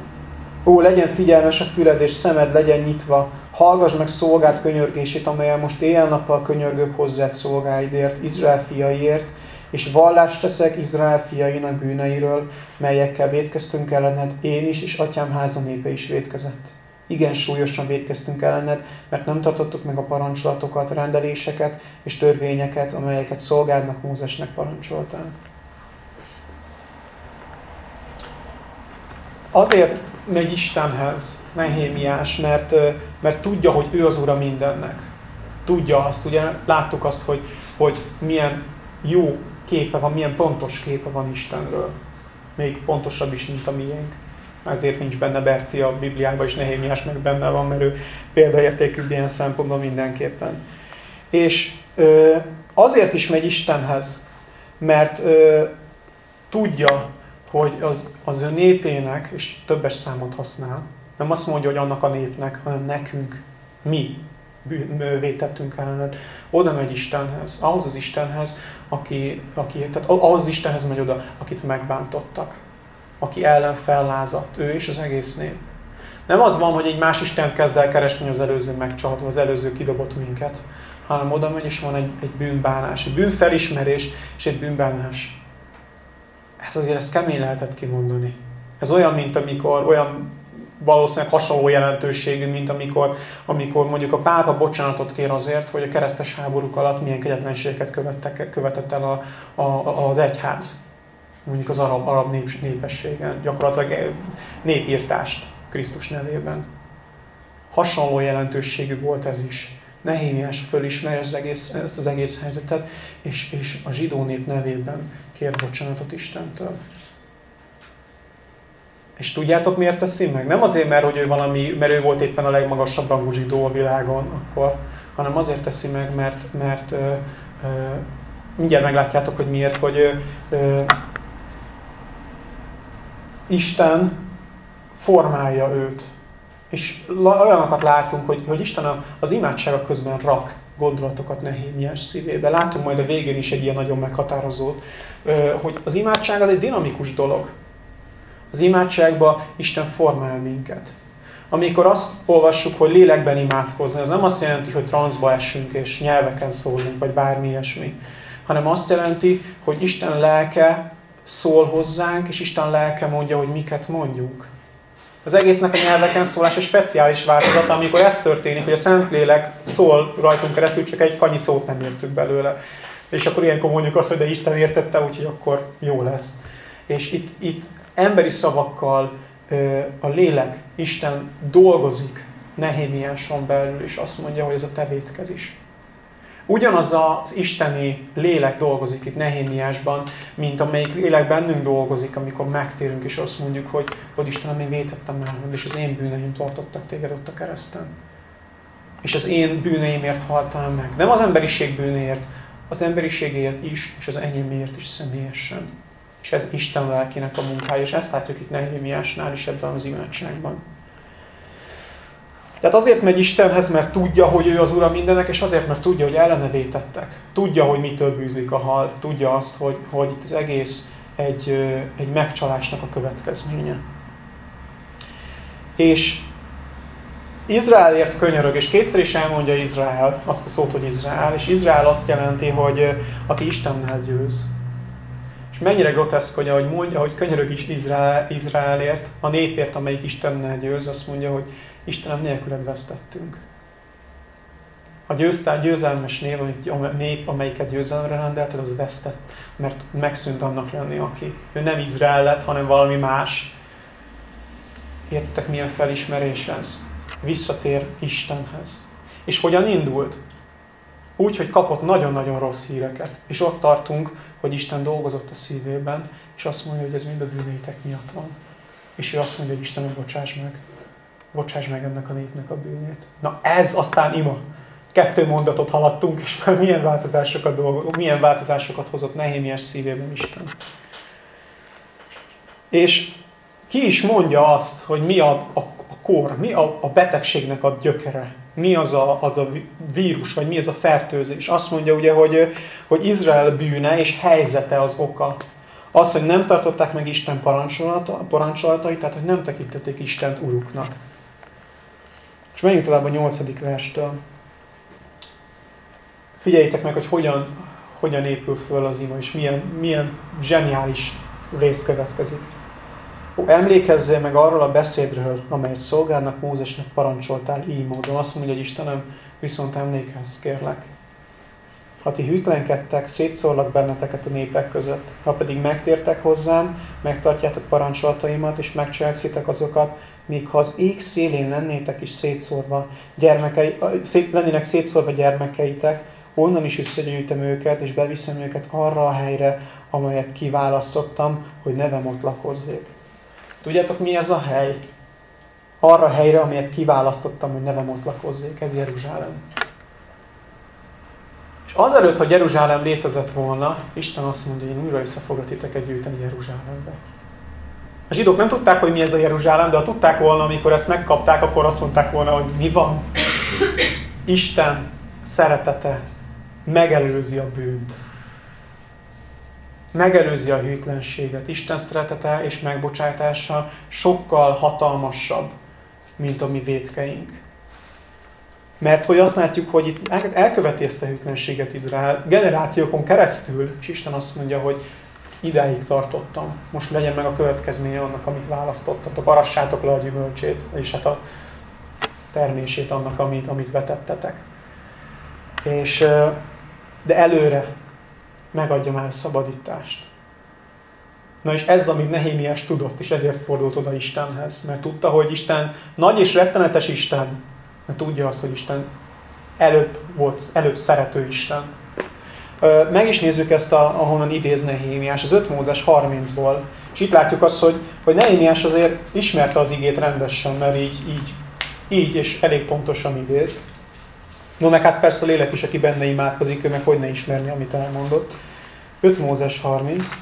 Ó, legyen figyelmes a füled és szemed legyen nyitva, hallgass meg szolgált könyörgését, amelyen most éjjel-nappal könyörgök hozzád szolgáidért, Izrael fiaiért, és vallást teszek Izrael fiainak bűneiről, melyekkel védkeztünk ellened, én is, és atyám háza népe is védkezett. Igen súlyosan védkeztünk ellened, mert nem tartottuk meg a parancsolatokat, rendeléseket és törvényeket, amelyeket szolgádnak Mózesnek parancsoltál. Azért megy Istenhez Nehémiás, mert, mert tudja, hogy ő az ura mindennek. Tudja azt, ugye láttuk azt, hogy, hogy milyen jó képe van, milyen pontos képe van Istenről. Még pontosabb is, mint a miénk. Ezért nincs benne Berci a Bibliában, és Nehémiás meg benne van, mert ő példaértékű ilyen szempontból mindenképpen. És ö, azért is megy Istenhez, mert ö, tudja, hogy az, az ő népének, és többes számot használ, nem azt mondja, hogy annak a népnek, hanem nekünk, mi vétettünk ellenet. Oda megy Istenhez, ahhoz az Istenhez, aki, aki tehát ahhoz az Istenhez megy oda, akit megbántottak, aki ellen fellázadt, ő és az egész nép. Nem az van, hogy egy más Istent kezd el keresni, az előző megcsalt, az előző kidobott minket, hanem oda megy, és van egy, egy bűnbánás, egy bűnfelismerés és egy bűnbánás. Ez azért ezt kemény lehetett kimondani. Ez olyan, mint amikor, olyan valószínűleg hasonló jelentőségű, mint amikor, amikor mondjuk a pápa bocsánatot kér azért, hogy a keresztes háborúk alatt milyen kegyetlenségeket követtek, követett el a, a, az egyház. Mondjuk az arab, arab nép, népességen, gyakorlatilag népírtást Krisztus nevében. Hasonló jelentőségű volt ez is. Nehémiás fölismeri az egész, ezt az egész helyzetet, és, és a zsidó nép nevében kér bocsánatot Istentől. És tudjátok miért teszi meg? Nem azért, mert, hogy ő valami, mert ő volt éppen a legmagasabb rangú zsidó a világon akkor, hanem azért teszi meg, mert, mert ö, ö, mindjárt meglátjátok, hogy miért, hogy ö, ö, Isten formálja őt. És olyanokat látunk, hogy, hogy Isten az imádsága közben rak gondolatokat Nehémiás szívébe. Látunk majd a végén is egy ilyen nagyon meghatározót, hogy az imádság az egy dinamikus dolog. Az imádságban Isten formál minket. Amikor azt olvassuk, hogy lélekben imádkozni, ez nem azt jelenti, hogy transzba esünk és nyelveken szólunk, vagy bármi ilyesmi, hanem azt jelenti, hogy Isten lelke szól hozzánk, és Isten lelke mondja, hogy miket mondjunk. Az egésznek a nyelveken szólás egy speciális változat, amikor ez történik, hogy a Szentlélek szól rajtunk keresztül, csak egy kanyi szót nem értünk belőle. És akkor ilyenkor mondjuk azt, hogy de Isten értette, úgyhogy akkor jó lesz. És itt, itt emberi szavakkal a lélek, Isten dolgozik Nehémiáson belül, és azt mondja, hogy ez a tevétkedés. Ugyanaz az isteni lélek dolgozik itt Nehémiásban, mint amelyik lélek bennünk dolgozik, amikor megtérünk, és azt mondjuk, hogy, hogy Istenem, én vétettem el, és az én bűneim tartottak téged ott a kereszten. És az én bűneimért haltál meg. Nem az emberiség bűnéért, az emberiségért is, és az enyémért is személyesen. És ez Isten lelkének a munkája, és ezt látjuk itt Nehémiásnál is ebben az imádságban. Tehát azért megy Istenhez, mert tudja, hogy ő az Ura mindennek, és azért, mert tudja, hogy ellene vétettek. Tudja, hogy mitől bűzlik a hal. Tudja azt, hogy, hogy itt az egész egy, egy megcsalásnak a következménye. És Izraelért könyörög, és kétszer is elmondja Izrael azt a szót, hogy Izrael, és Izrael azt jelenti, hogy aki Istennel győz. És mennyire groteszk, hogy ahogy mondja, hogy könyörög is Izrael, Izraelért, a népért, amelyik Istennel győz, azt mondja, hogy Istenem nélküled vesztettünk. A győztál győzelmes nép, nép, amelyiket győzelemre rendelted, az vesztett, mert megszűnt annak lenni, aki. Ő nem Izrael lett, hanem valami más. Értitek, milyen felismerés ez? Visszatér Istenhez. És hogyan indult? Úgy, hogy kapott nagyon-nagyon rossz híreket. És ott tartunk, hogy Isten dolgozott a szívében, és azt mondja, hogy ez mind a bűnétek miatt van. És ő azt mondja, hogy Isten, bocsáss meg bocsáss meg ennek a népnek a bűnét. Na ez aztán ima. Kettő mondatot haladtunk, és már milyen változásokat, dolgo, milyen változásokat hozott Nehémiás szívében Isten. És ki is mondja azt, hogy mi a, a, a kor, mi a, a betegségnek a gyökere, mi az a, az a vírus, vagy mi az a fertőzés. Azt mondja ugye, hogy, hogy Izrael bűne és helyzete az oka. Az, hogy nem tartották meg Isten parancsolatait, tehát hogy nem tekintették Istent uruknak. És menjünk tovább a nyolcadik verstől. Figyeljétek meg, hogy hogyan, hogyan épül föl az ima, és milyen, milyen zseniális rész következik. Ó, emlékezzél meg arról a beszédről, amelyet szolgálnak Mózesnek parancsoltál így ímódon. Azt mondja, hogy Istenem, viszont emlékezz, kérlek. Ha ti hűtlenkedtek, szétszórlak benneteket a népek között. Ha pedig megtértek hozzám, megtartjátok parancsolataimat, és megcselekszitek azokat, míg ha az ég szélén lennétek is szétszórva, gyermekei, szét, lennének szétszórva gyermekeitek, onnan is összegyűjtöm őket, és beviszem őket arra a helyre, amelyet kiválasztottam, hogy nevem ott lakozzék. Tudjátok, mi ez a hely? Arra a helyre, amelyet kiválasztottam, hogy nevem ott lakozzék. Ez Jeruzsálem. Azelőtt, hogy Jeruzsálem létezett volna, Isten azt mondja, hogy én újra össze foglak titeket gyűjteni Jeruzsálembe. A zsidók nem tudták, hogy mi ez a Jeruzsálem, de ha tudták volna, amikor ezt megkapták, akkor azt mondták volna, hogy mi van. Isten szeretete megelőzi a bűnt. Megelőzi a hűtlenséget. Isten szeretete és megbocsátása sokkal hatalmasabb, mint a mi vétkeink. Mert hogy azt látjuk, hogy itt elköveti ezt a hűtlenséget Izrael generációkon keresztül, és Isten azt mondja, hogy idáig tartottam. Most legyen meg a következménye annak, amit választottatok. Arassátok le a gyümölcsét, és hát a termését annak, amit, amit vetettetek. És, de előre megadja már a szabadítást. Na és ez, amit Nehémiás tudott, és ezért fordult oda Istenhez. Mert tudta, hogy Isten nagy és rettenetes Isten, mert tudja azt, hogy Isten előbb volt, előbb szerető Isten. Meg is nézzük ezt, a, ahonnan idéz Nehémiás, az 5 Mózes 30-ból. És itt látjuk azt, hogy, hogy Nehémiás azért ismerte az igét rendesen, mert így, így, így és elég pontosan idéz. No, meg hát persze a lélek is, aki benne imádkozik, ő meg hogy ne ismerni, amit elmondott. 5 Mózes 30.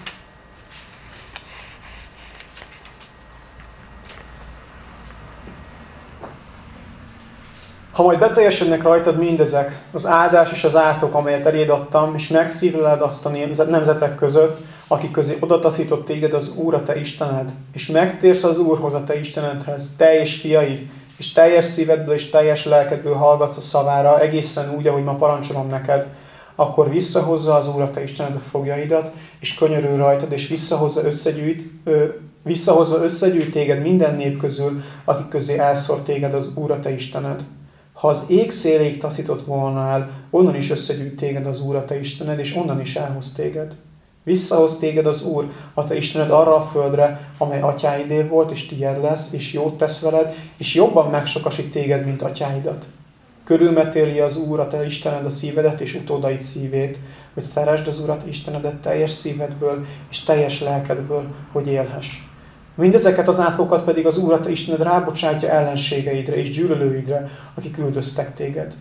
Ha majd beteljesednek rajtad mindezek, az áldás és az átok, amelyet eléd adtam, és megszívleled azt a nemzetek között, akik közé odataszított téged az Úr a te Istened, és megtérsz az Úrhoz a te Istenedhez, te és fiaid, és teljes szívedből és teljes lelkedből hallgatsz a szavára, egészen úgy, ahogy ma parancsolom neked, akkor visszahozza az Úr a te Istened a fogjaidat, és könyörül rajtad, és visszahozza összegyűjt, ö, visszahozza összegyűjt téged minden nép közül, akik közé elszor téged az Úr a te Istened. Ha az ég széléig taszított volna el, onnan is összegyűjt téged az Úr a te Istened, és onnan is elhoz téged. Visszahoz téged az Úr, a te Istened arra a földre, amely atyáidé volt, és tiéd lesz, és jót tesz veled, és jobban megsokasít téged, mint atyáidat. Körülmetéli az Úr a te Istened a szívedet és utódaid szívét, hogy szeresd az Urat Istenedet teljes szívedből és teljes lelkedből, hogy élhess. Mindezeket az átkokat pedig az Úr a te Istened rábocsátja ellenségeidre és gyűlölőidre, akik üldöztek téged.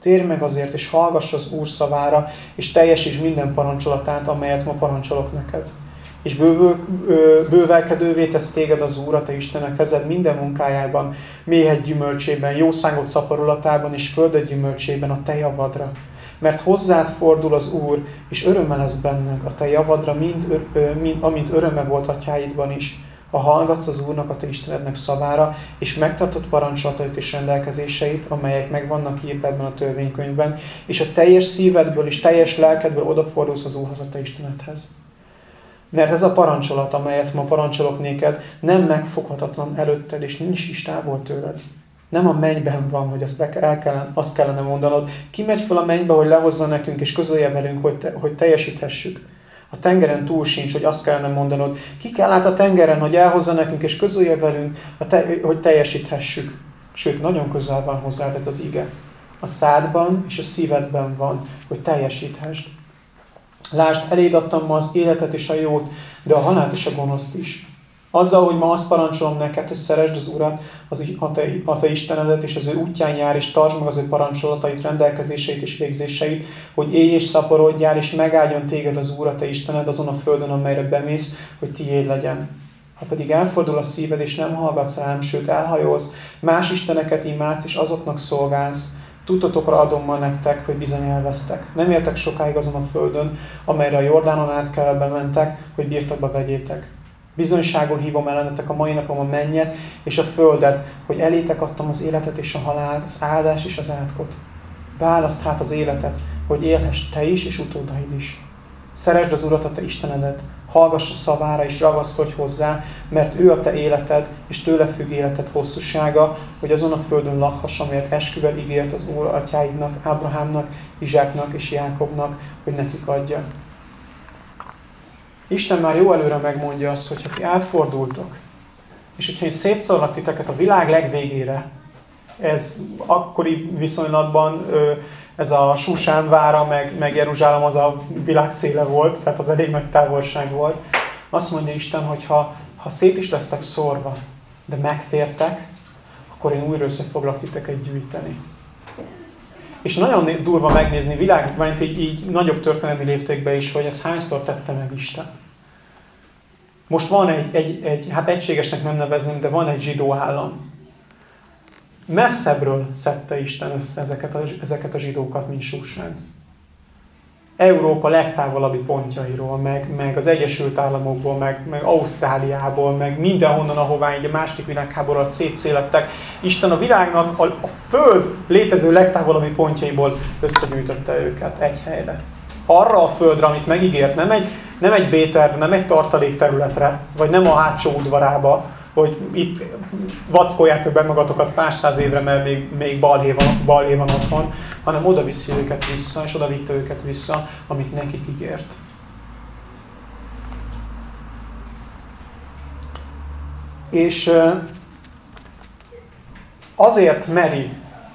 Térj meg azért, és hallgass az Úr szavára, és teljesíts minden parancsolatát, amelyet ma parancsolok neked. És bővő, bővelkedővé tesz téged az Úr, a te Istenek kezed minden munkájában, méhed gyümölcsében, jószágot szaporulatában és földet gyümölcsében a te javadra. Mert hozzád fordul az Úr, és öröme lesz benned a te javadra, mind, mind, amint öröme volt atyáidban is ha hallgatsz az Úrnak, a te Istenednek szavára, és megtartott parancsolatait és rendelkezéseit, amelyek meg vannak írva ebben a törvénykönyvben, és a teljes szívedből és teljes lelkedből odafordulsz az Úrhoz, a te Istenedhez. Mert ez a parancsolat, amelyet ma parancsolok néked, nem megfoghatatlan előtted, és nincs is távol tőled. Nem a mennyben van, hogy azt, el kellene, azt kellene mondanod. Ki megy fel a mennybe, hogy lehozza nekünk, és közölje velünk, hogy, te, hogy teljesíthessük. A tengeren túl sincs, hogy azt kellene mondanod. Ki kell át a tengeren, hogy elhozza nekünk, és közölje velünk, hogy teljesíthessük. Sőt, nagyon közel van hozzád ez az ige. A szádban és a szívedben van, hogy teljesíthessd. Lásd, eléd adtam ma az életet és a jót, de a halált és a gonoszt is. Azzal, hogy ma azt parancsolom neked, hogy szeresd az Urat, az, a, te, a te Istenedet, és az ő útján jár, és tartsd meg az ő parancsolatait, rendelkezéseit és végzéseit, hogy élj és szaporodjál, és megáldjon téged az Úr, a te Istened azon a földön, amelyre bemész, hogy tiéd legyen. Ha pedig elfordul a szíved, és nem hallgatsz rám, sőt elhajolsz, más isteneket imádsz, és azoknak szolgálsz, Tudtotokra adom ma nektek, hogy bizony elvesztek. Nem éltek sokáig azon a földön, amelyre a Jordánon át kell bementek, hogy birtokba vegyétek. Bizonyságul hívom ellenetek a mai napom a mennyet és a földet, hogy elétek adtam az életet és a halált, az áldás és az átkot. Választ hát az életet, hogy élhess te is és utódaid is. Szeresd az Urat, a te Istenedet, Hallgass a szavára és ragaszkodj hozzá, mert ő a te életed, és tőle függ életed hosszúsága, hogy azon a földön lakhass, amelyet esküvel ígért az Úr atyáidnak, Ábrahámnak, Izsáknak és Jákobnak, hogy nekik adja. Isten már jó előre megmondja azt, hogy ha ti elfordultok, és hogyha én szétszorlak titeket a világ legvégére, ez akkori viszonylatban ez a Susán vára, meg, meg Jeruzsálem az a világ széle volt, tehát az elég nagy távolság volt. Azt mondja Isten, hogy ha, ha szét is lesztek szórva, de megtértek, akkor én újra össze foglak titeket gyűjteni. És nagyon durva megnézni világban, így, így nagyobb történelmi léptékbe is, hogy ez hányszor tette meg Isten. Most van egy, egy, egy, hát egységesnek nem nevezném, de van egy zsidó állam. Messzebbről szedte Isten össze ezeket a, ezeket a zsidókat, mint Súsán. Európa legtávolabbi pontjairól, meg, meg az Egyesült Államokból, meg, meg Ausztráliából, meg mindenhonnan, ahová egy a második világháború szétszélettek. Isten a világnak a, a Föld létező legtávolabbi pontjaiból összegyűjtötte őket egy helyre. Arra a Földre, amit megígért, nem egy, nem egy B-terv, nem egy tartalék területre, vagy nem a hátsó udvarába, hogy itt vackoljátok be magatokat pár száz évre, mert még, még balhé van, balhé van otthon, hanem oda viszi őket vissza, és oda vitte őket vissza, amit nekik ígért. És azért meri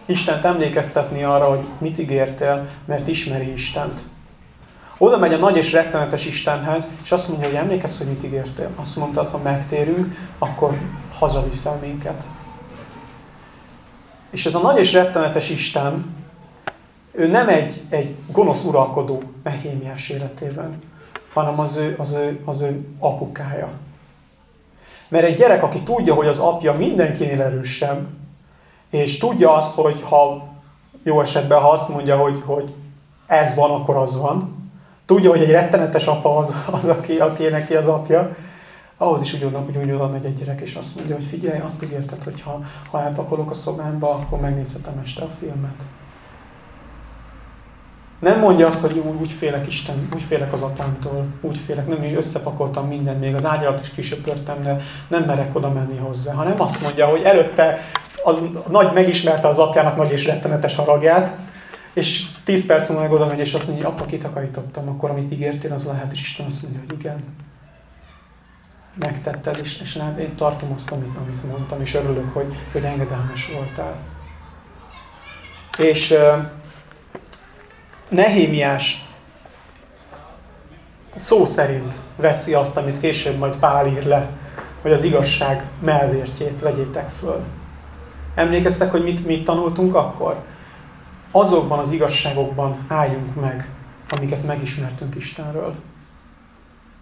Istent emlékeztetni arra, hogy mit ígértél, mert ismeri Istent. Oda megy a nagy és rettenetes Istenhez, és azt mondja, hogy emlékezz, hogy mit ígértél. Azt mondtad, ha megtérünk, akkor hazaviszel minket. És ez a nagy és rettenetes Isten, ő nem egy, egy gonosz uralkodó Nehémiás életében, hanem az ő, az, ő, az ő apukája. Mert egy gyerek, aki tudja, hogy az apja mindenkinél erősebb, és tudja azt, hogy ha jó esetben, ha azt mondja, hogy, hogy ez van, akkor az van, Tudja, hogy egy rettenetes apa az, az aki, aki neki az apja. Ahhoz is ugyanúgy, hogy ugyanúgy megy egy gyerek, és azt mondja, hogy figyelj, azt ígérted, hogy ha, ha elpakolok a szobámba, akkor megnézhetem este a filmet. Nem mondja azt, hogy úgy, úgy félek Isten, úgy félek az apámtól, úgy félek, nem, hogy összepakoltam mindent, még az ágyalat is kisöpörtem, de nem merek oda menni hozzá, hanem azt mondja, hogy előtte az, nagy megismerte az apjának nagy és rettenetes haragját, és 10 perc múlva meg oda megy, és azt mondja, hogy apa, kitakarítottam, akkor amit ígértél, az lehet, és Isten azt mondja, hogy igen. Megtetted, és, és nem, én tartom azt, amit, amit mondtam, és örülök, hogy, hogy engedelmes voltál. És uh, Nehémiás szó szerint veszi azt, amit később majd Pál ír le, hogy az igazság melvértjét vegyétek föl. Emlékeztek, hogy mit, mit tanultunk akkor? Azokban az igazságokban álljunk meg, amiket megismertünk Istenről.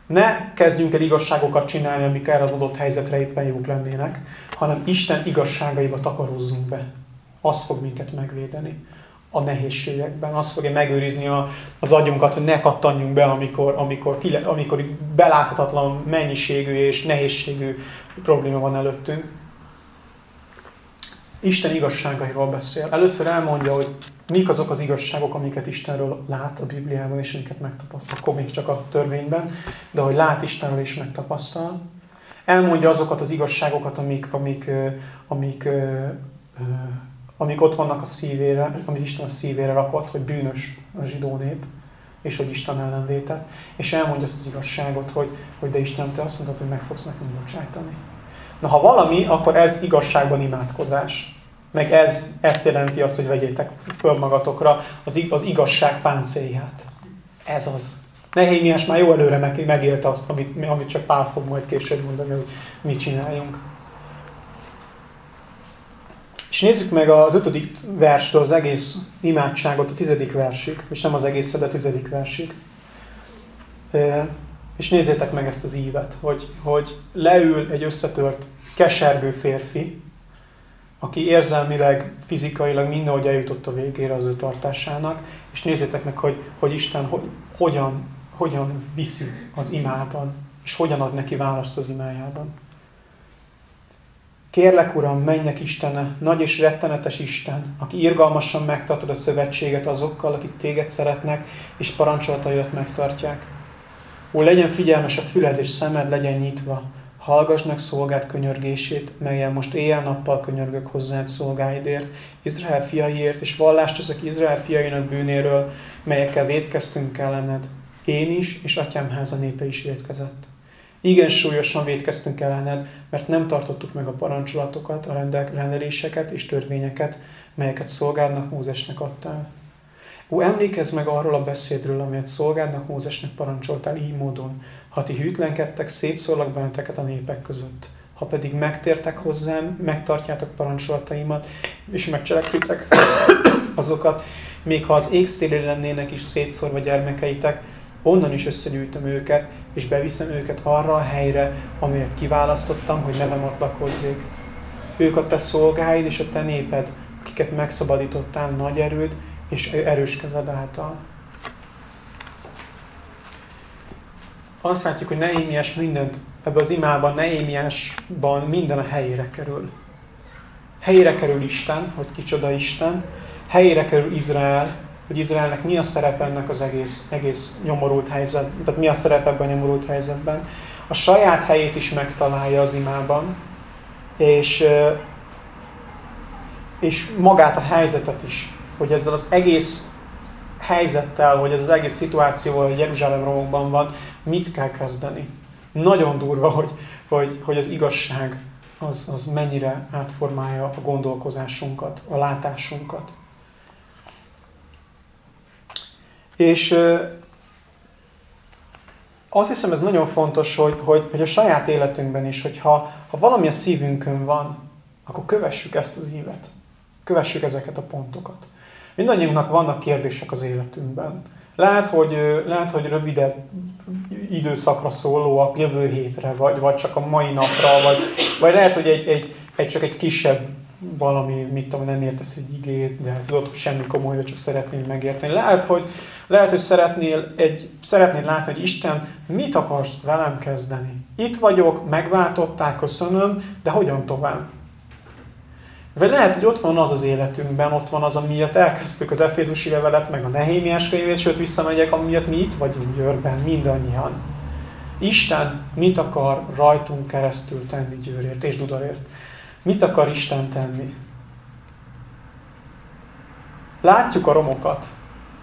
Ne kezdjünk el igazságokat csinálni, amik erre az adott helyzetre éppen jók lennének, hanem Isten igazságaiba takarozzunk be. Az fog minket megvédeni a nehézségekben. Az fogja megőrizni a, az agyunkat, hogy ne kattanjunk be, amikor, amikor, amikor beláthatatlan mennyiségű és nehézségű probléma van előttünk. Isten igazságairól beszél. Először elmondja, hogy mik azok az igazságok, amiket Istenről lát a Bibliában, és amiket megtapasztal. Akkor még csak a törvényben, de hogy lát Istenről is megtapasztal. Elmondja azokat az igazságokat, amik, amik, amik, amik ott vannak a szívére, amit Isten a szívére rakott, hogy bűnös a zsidó nép, és hogy Isten ellen vétett. És elmondja azt az igazságot, hogy, hogy de Isten, te azt mondod, hogy meg fogsz nekünk bocsájtani. Na, ha valami, akkor ez igazságban imádkozás. Meg ez ezt jelenti azt, hogy vegyétek föl magatokra az, az igazság páncélját. Ez az. Nehémiás már jó előre meg, megélte azt, amit, amit csak Pál fog majd később mondani, hogy mit csináljunk. És nézzük meg az ötödik verstől az egész imádságot, a tizedik versig, és nem az egész, de a tizedik versig. És nézzétek meg ezt az ívet, hogy, hogy leül egy összetört, kesergő férfi, aki érzelmileg, fizikailag mindenhogy eljutott a végére az ő tartásának, és nézzétek meg, hogy, hogy Isten hogy, hogyan, hogyan viszi az imában, és hogyan ad neki választ az imájában. Kérlek, Uram, menjek Istene, nagy és rettenetes Isten, aki irgalmasan megtartod a szövetséget azokkal, akik téged szeretnek, és parancsolataidat megtartják. Ó, legyen figyelmes a füled és szemed, legyen nyitva. Hallgass meg szolgált könyörgését, melyen most éjjel-nappal könyörgök hozzád szolgáidért, Izrael fiaiért, és vallást teszek Izrael fiainak bűnéről, melyekkel védkeztünk ellened. Én is, és atyám háza népe is védkezett. Igen súlyosan védkeztünk ellened, mert nem tartottuk meg a parancsolatokat, a rendeléseket és törvényeket, melyeket szolgálnak Mózesnek adtál. Ó, emlékezz meg arról a beszédről, amelyet szolgálnak Mózesnek parancsoltál így módon. Ha ti hűtlenkedtek, szétszórlak benneteket a népek között. Ha pedig megtértek hozzám, megtartjátok parancsolataimat, és megcselekszitek azokat, még ha az ég szélére lennének is szétszórva gyermekeitek, onnan is összegyűjtöm őket, és beviszem őket arra a helyre, amelyet kiválasztottam, hogy nevem ott lakozzék. Ők a te szolgáid és a te néped, akiket megszabadítottál nagy erőd és erős kezed által. Azt látjuk, hogy Nehémiás mindent, ebbe az imában, Nehémiásban minden a helyére kerül. Helyére kerül Isten, hogy kicsoda Isten, helyére kerül Izrael, hogy Izraelnek mi a szerep ennek az egész, egész nyomorult helyzetben, tehát mi a szerep ebben a nyomorult helyzetben. A saját helyét is megtalálja az imában, és, és magát a helyzetet is, hogy ezzel az egész helyzettel, hogy ez az egész szituációval, hogy Jeruzsálem romokban van, mit kell kezdeni. Nagyon durva, hogy, hogy, hogy az igazság az, az mennyire átformálja a gondolkozásunkat, a látásunkat. És azt hiszem, ez nagyon fontos, hogy, hogy, hogy a saját életünkben is, hogy ha, ha valami a szívünkön van, akkor kövessük ezt az ívet. Kövessük ezeket a pontokat. Mindannyiunknak vannak kérdések az életünkben. Lehet, hogy, lehet, hogy rövidebb időszakra szólóak jövő hétre, vagy, vagy csak a mai napra, vagy, vagy lehet, hogy egy, egy, egy, csak egy kisebb valami, mit tudom, nem értesz egy igét, de tudod, hogy semmi komoly, csak szeretnél megérteni. Lehet, hogy, lehet, hogy szeretnél, egy, szeretnél látni, hogy Isten mit akarsz velem kezdeni. Itt vagyok, megváltották, köszönöm, de hogyan tovább? Vagy lehet, hogy ott van az az életünkben, ott van az, amiatt elkezdtük az Efézusi levelet, meg a Nehémiás könyvét, sőt visszamegyek, amiatt mi itt vagyunk Győrben, mindannyian. Isten mit akar rajtunk keresztül tenni Győrért és Dudarért? Mit akar Isten tenni? Látjuk a romokat.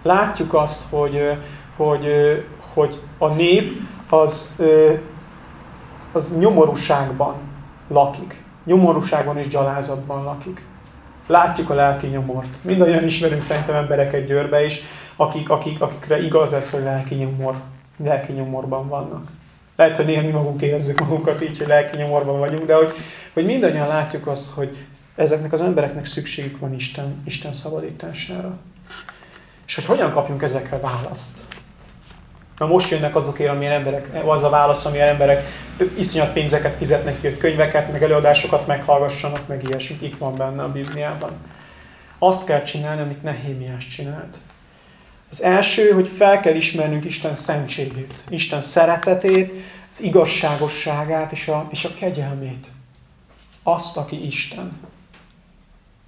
Látjuk azt, hogy, hogy, hogy a nép az, az nyomorúságban lakik. Nyomorúságban és gyalázatban lakik. Látjuk a lelki nyomort. Mindannyian ismerünk szerintem embereket Győrbe is, akik, akik, akikre igaz ez, hogy lelki, nyomor, lelki nyomorban vannak. Lehet, hogy néha mi magunk érezzük magunkat így, hogy lelki nyomorban vagyunk, de hogy, hogy mindannyian látjuk azt, hogy ezeknek az embereknek szükségük van Isten, Isten szabadítására. És hogy hogyan kapjunk ezekre választ. Na most jönnek azokért, amilyen emberek, az a válasz, amilyen emberek iszonyat pénzeket fizetnek ki, hogy könyveket, meg előadásokat meghallgassanak, meg ilyesmit. Itt van benne a Bibliában. Azt kell csinálni, amit Nehémiás csinált. Az első, hogy fel kell ismernünk Isten szentségét, Isten szeretetét, az igazságosságát és a, és a kegyelmét. Azt, aki Isten.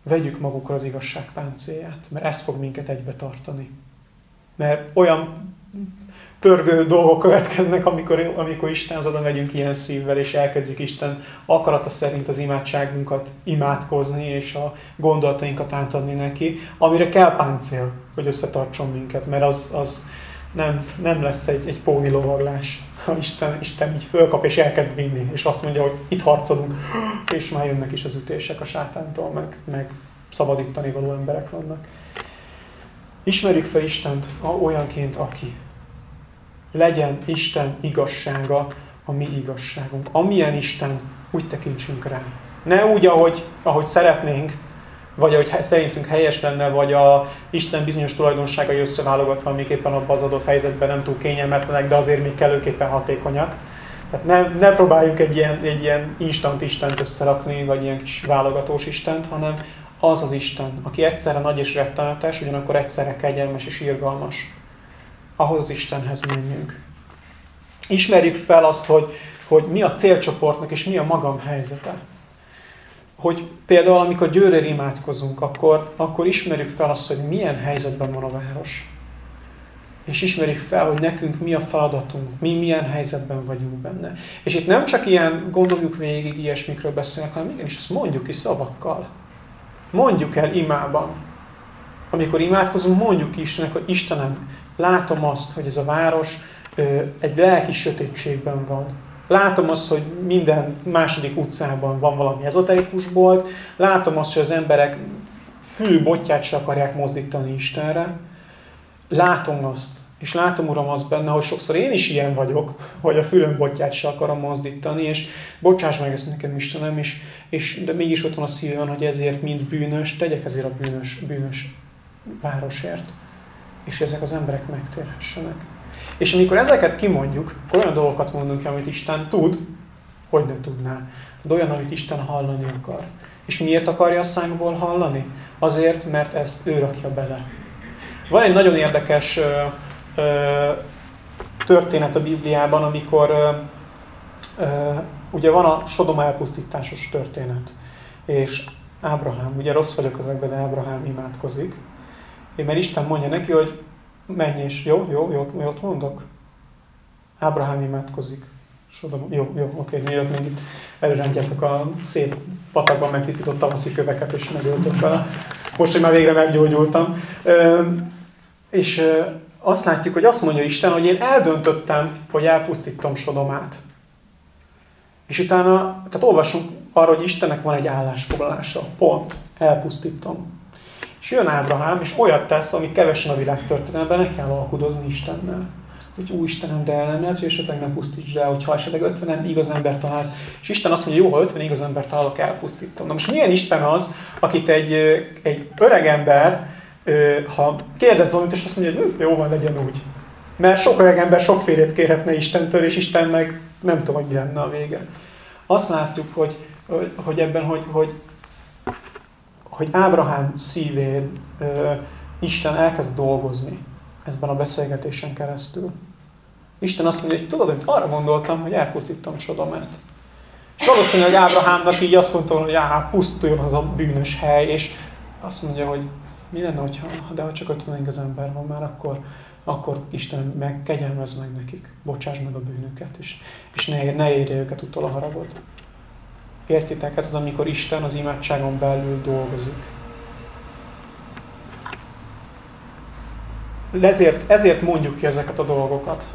Vegyük magukra az igazság páncélját, mert ez fog minket egybe tartani. Mert olyan pörgő dolgok következnek, amikor, amikor Isten oda megyünk ilyen szívvel, és elkezdjük Isten akarata szerint az imádságunkat imádkozni, és a gondolatainkat átadni neki, amire kell páncél, hogy összetartson minket, mert az, az nem, nem lesz egy, egy póni lovaglás, ha Isten, Isten így fölkap és elkezd vinni, és azt mondja, hogy itt harcolunk, és már jönnek is az ütések a sátántól, meg, meg szabadítani való emberek vannak. Ismerjük fel Istent olyanként, aki legyen Isten igazsága a mi igazságunk. Amilyen Isten, úgy tekintsünk rá. Ne úgy, ahogy, ahogy szeretnénk, vagy ahogy szerintünk helyes lenne, vagy a Isten bizonyos tulajdonságai összeválogatva, amik éppen abban az adott helyzetben nem túl kényelmetlenek, de azért még kellőképpen hatékonyak. Tehát ne, ne próbáljuk egy ilyen, egy ilyen instant Istent összerakni, vagy ilyen kis válogatós Istent, hanem az az Isten, aki egyszerre nagy és rettenetes, ugyanakkor egyszerre kegyelmes és irgalmas ahhoz Istenhez menjünk. Ismerjük fel azt, hogy, hogy mi a célcsoportnak és mi a magam helyzete. Hogy például, amikor győrér imádkozunk, akkor, akkor ismerjük fel azt, hogy milyen helyzetben van a város. és ismerik fel, hogy nekünk mi a feladatunk, mi milyen helyzetben vagyunk benne. És itt nem csak ilyen gondoljuk végig ilyesmikről beszélnek, hanem igenis ezt mondjuk is szavakkal. Mondjuk el imában. Amikor imádkozunk, mondjuk Istennek, hogy Istenem, látom azt, hogy ez a város egy lelki sötétségben van. Látom azt, hogy minden második utcában van valami ezoterikus bolt. Látom azt, hogy az emberek fülű se akarják mozdítani Istenre. Látom azt, és látom, Uram, azt benne, hogy sokszor én is ilyen vagyok, hogy a fülön botját se akarom mozdítani, és bocsáss meg ezt nekem, Istenem, és, és de mégis ott van a szívem, hogy ezért mind bűnös, tegyek ezért a bűnös, bűnös városért. És ezek az emberek megtérhessenek. És amikor ezeket kimondjuk, akkor olyan dolgokat mondunk, amit Isten tud, hogy ne tudná. De olyan, amit Isten hallani akar. És miért akarja a számból hallani? Azért, mert ezt ő rakja bele. Van egy nagyon érdekes ö, ö, történet a Bibliában, amikor ö, ö, ugye van a Sodoma elpusztításos történet. És Ábrahám, ugye rossz vagyok ezekben, de Ábrahám imádkozik. Mert Isten mondja neki, hogy menj és jó, jó, jó, jót mondok. Ábrahám imádkozik. Sodom, jó, jó, oké, mielőtt még itt előrántjátok a szép patakban megtisztított tavaszi köveket, és megöltök vele. Most, hogy már végre meggyógyultam. Ö, és ö, azt látjuk, hogy azt mondja Isten, hogy én eldöntöttem, hogy elpusztítom Sodomát. És utána, tehát olvasunk arra, hogy Istennek van egy állásfoglalása. Pont. Elpusztítom. És jön Ábrahám, és olyat tesz, ami kevesen a világ történetben, ne kell alkudozni Istennel. Hogy új Istenem, de nem lehet, hogy esetleg ne pusztítsd el, hogyha esetleg 50 igaz ember találsz. És Isten azt mondja, jó, ha 50 igaz ember találok, elpusztítom. Na most milyen Isten az, akit egy, egy öreg ember, ha kérdez valamit, és azt mondja, hogy jó van, legyen úgy. Mert sok öreg ember sokfélét kérhetne Istentől, és Isten meg nem tudom, hogy mi lenne a vége. Azt látjuk, hogy, hogy ebben, hogy, hogy hogy Ábrahám szívén ö, Isten elkezd dolgozni ezben a beszélgetésen keresztül. Isten azt mondja, hogy tudod, hogy arra gondoltam, hogy elpusztítom Sodomát. És valószínűleg hogy Ábrahámnak így azt mondta, hogy á, pusztuljon az a bűnös hely, és azt mondja, hogy mi lenne, hogyha, de ha csak 50 az ember van már, akkor, akkor Isten meg kegyelmez meg nekik, bocsáss meg a bűnöket, és, és ne, ne érje őket utol a haragod. Értitek? Ez az, amikor Isten az imádságon belül dolgozik. Ezért, ezért mondjuk ki ezeket a dolgokat.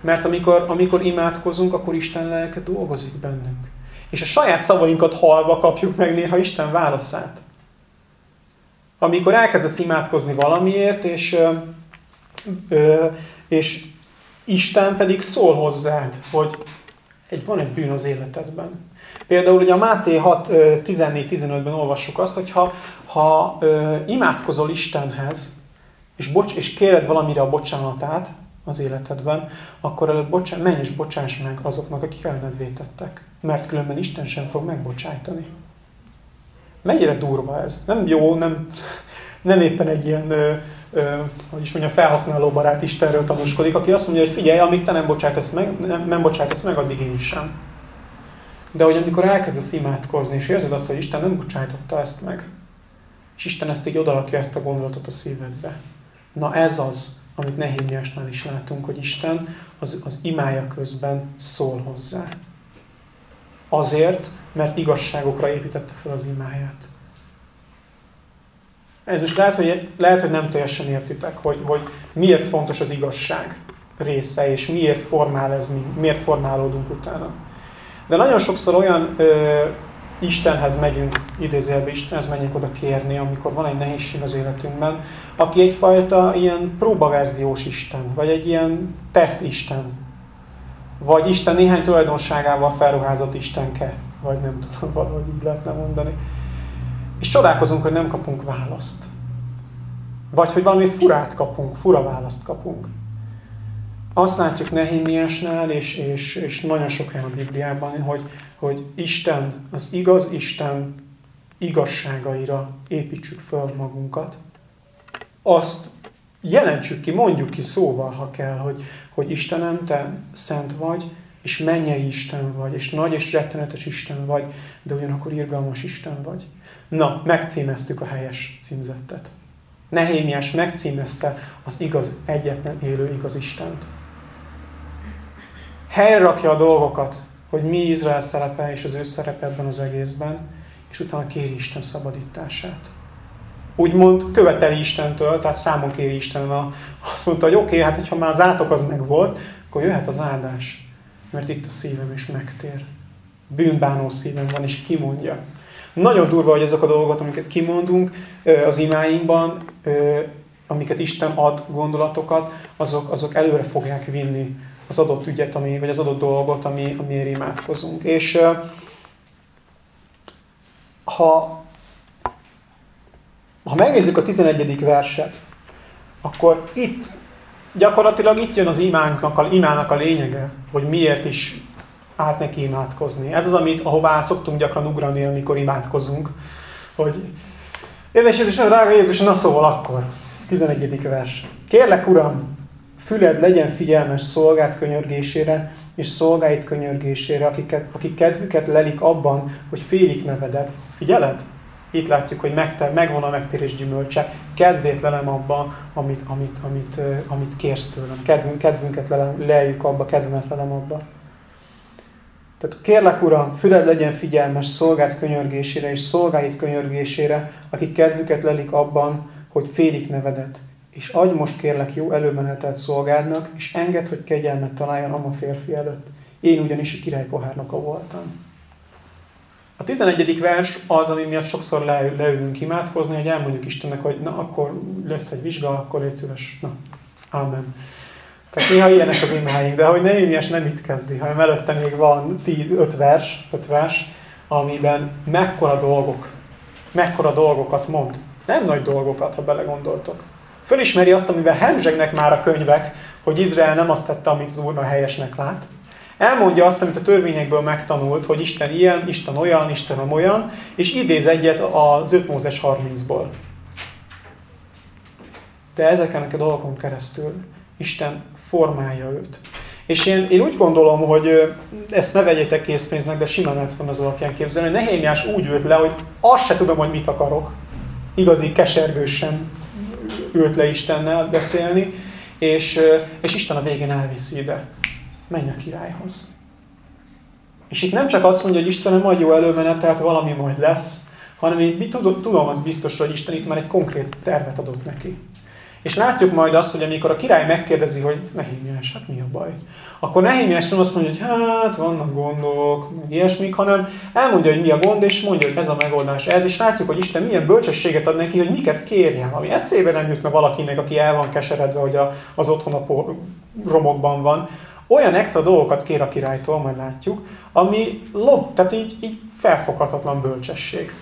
Mert amikor, amikor imádkozunk, akkor Isten lelke dolgozik bennünk. És a saját szavainkat halva kapjuk meg néha Isten válaszát. Amikor elkezdesz imádkozni valamiért, és, ö, és Isten pedig szól hozzád, hogy egy, van egy bűn az életedben. Például ugye a Máté 6, 14-15-ben olvassuk azt, hogy ha, ha ö, imádkozol Istenhez, és, bocs, és kéred valamire a bocsánatát az életedben, akkor előbb bocsán, menj és bocsáss meg azoknak, akik ellened vétettek. Mert különben Isten sem fog megbocsájtani. Mennyire durva ez? Nem jó, nem, nem éppen egy ilyen, ö, ö, hogy is mondjam, felhasználóbarát Istenről tanúskodik, aki azt mondja, hogy figyelj, amíg te nem bocsájtasz meg, nem, nem bocsájtasz meg, addig én sem. De hogy amikor elkezdesz imádkozni, és érzed azt, hogy Isten nem bocsájtotta ezt meg, és Isten ezt így odalakja ezt a gondolatot a szívedbe. Na ez az, amit Nehémiásnál is látunk, hogy Isten az, az imája közben szól hozzá. Azért, mert igazságokra építette fel az imáját. Ez most lehet, hogy, lehet, hogy nem teljesen értitek, hogy, hogy miért fontos az igazság része, és miért formál ez, miért formálódunk utána. De nagyon sokszor olyan ö, Istenhez megyünk, idézőjelben Istenhez megyünk oda kérni, amikor van egy nehézség az életünkben, aki egyfajta ilyen próbaverziós Isten, vagy egy ilyen teszt Isten, vagy Isten néhány tulajdonságával felruházott Istenke, vagy nem tudom, valahogy így lehetne mondani. És csodálkozunk, hogy nem kapunk választ. Vagy hogy valami furát kapunk, fura választ kapunk. Azt látjuk Nehémiásnál, és, és, és nagyon sok helyen a Bibliában, hogy, hogy Isten, az igaz Isten igazságaira építsük föl magunkat. Azt jelentsük ki, mondjuk ki szóval, ha kell, hogy, hogy Istenem, Te szent vagy, és mennyei Isten vagy, és nagy és rettenetes Isten vagy, de ugyanakkor irgalmas Isten vagy. Na, megcímeztük a helyes címzettet. Nehémiás megcímezte az igaz, egyetlen élő igaz Istent. Helyre rakja a dolgokat, hogy mi Izrael szerepe és az ő szerepe ebben az egészben, és utána kéri Isten szabadítását. Úgymond követeli Istentől, tehát számon kéri Isten. Azt mondta, hogy oké, okay, hát hogyha már az átok az meg volt, akkor jöhet az áldás. Mert itt a szívem is megtér. Bűnbánó szívem van, és kimondja. Nagyon durva, hogy ezek a dolgok, amiket kimondunk az imáinkban, amiket Isten ad gondolatokat, azok, azok előre fogják vinni az adott ügyet, ami, vagy az adott dolgot, ami, amiért imádkozunk. És ha, ha megnézzük a 11. verset, akkor itt gyakorlatilag itt jön az imánknak, a, imának a lényege, hogy miért is át neki imádkozni. Ez az, amit, ahová szoktunk gyakran ugrani, amikor imádkozunk, hogy Édes Jézus, drága Jézus, na szóval akkor. 11. vers. Kérlek, Uram, füled legyen figyelmes szolgát könyörgésére, és szolgáit könyörgésére, akiket, akik kedvüket lelik abban, hogy félik nevedet. Figyeled? Itt látjuk, hogy megter, megvan a megtérés gyümölcse. Kedvét lelem abba, amit, amit, amit, amit kérsz tőlem. Kedvünk, kedvünket lelem, leljük abba, kedvünket lelem abba. Tehát kérlek, Uram, füled legyen figyelmes szolgált könyörgésére és szolgáit könyörgésére, akik kedvüket lelik abban, hogy félik nevedet. És adj most kérlek jó előmenetelt szolgádnak, és enged, hogy kegyelmet találjon a férfi előtt. Én ugyanis a király pohárnoka voltam. A 11. vers az, ami miatt sokszor le, leülünk imádkozni, hogy elmondjuk Istennek, hogy na, akkor lesz egy vizsga, akkor légy szíves. Na, amen. Tehát néha ilyenek az imáink, de hogy Nehémiás nem itt kezdi, hanem előtte még van 5 vers, öt vers, amiben mekkora dolgok, mekkora dolgokat mond. Nem nagy dolgokat, ha belegondoltok. Fölismeri azt, amivel hemzsegnek már a könyvek, hogy Izrael nem azt tette, amit az Úrna helyesnek lát. Elmondja azt, amit a törvényekből megtanult, hogy Isten ilyen, Isten olyan, Isten olyan, és idéz egyet az 5 Mózes 30-ból. De ezeken a dolgokon keresztül Isten formálja őt. És én, én úgy gondolom, hogy ezt ne vegyétek készpénznek, de simán lehet van az alapján képzelni, hogy Nehémiás úgy ült le, hogy azt se tudom, hogy mit akarok. Igazi kesergősen ült le Istennel beszélni, és, és Isten a végén elviszi ide. Menj a királyhoz. És itt nem csak azt mondja, hogy Istenem majd jó előmenetelt, valami majd lesz, hanem én tudom, tudom az biztos, hogy Isten itt már egy konkrét tervet adott neki. És látjuk majd azt, hogy amikor a király megkérdezi, hogy Nehémiás, hát mi a baj? Akkor Nehémiás nem azt mondja, hogy hát vannak gondok, meg ilyesmik, hanem elmondja, hogy mi a gond, és mondja, hogy ez a megoldás ez, és látjuk, hogy Isten milyen bölcsességet ad neki, hogy miket kérjen, ami eszébe nem jutna valakinek, aki el van keseredve, hogy a, az otthon a romokban van. Olyan extra dolgokat kér a királytól, majd látjuk, ami lob, tehát így, így felfoghatatlan bölcsesség.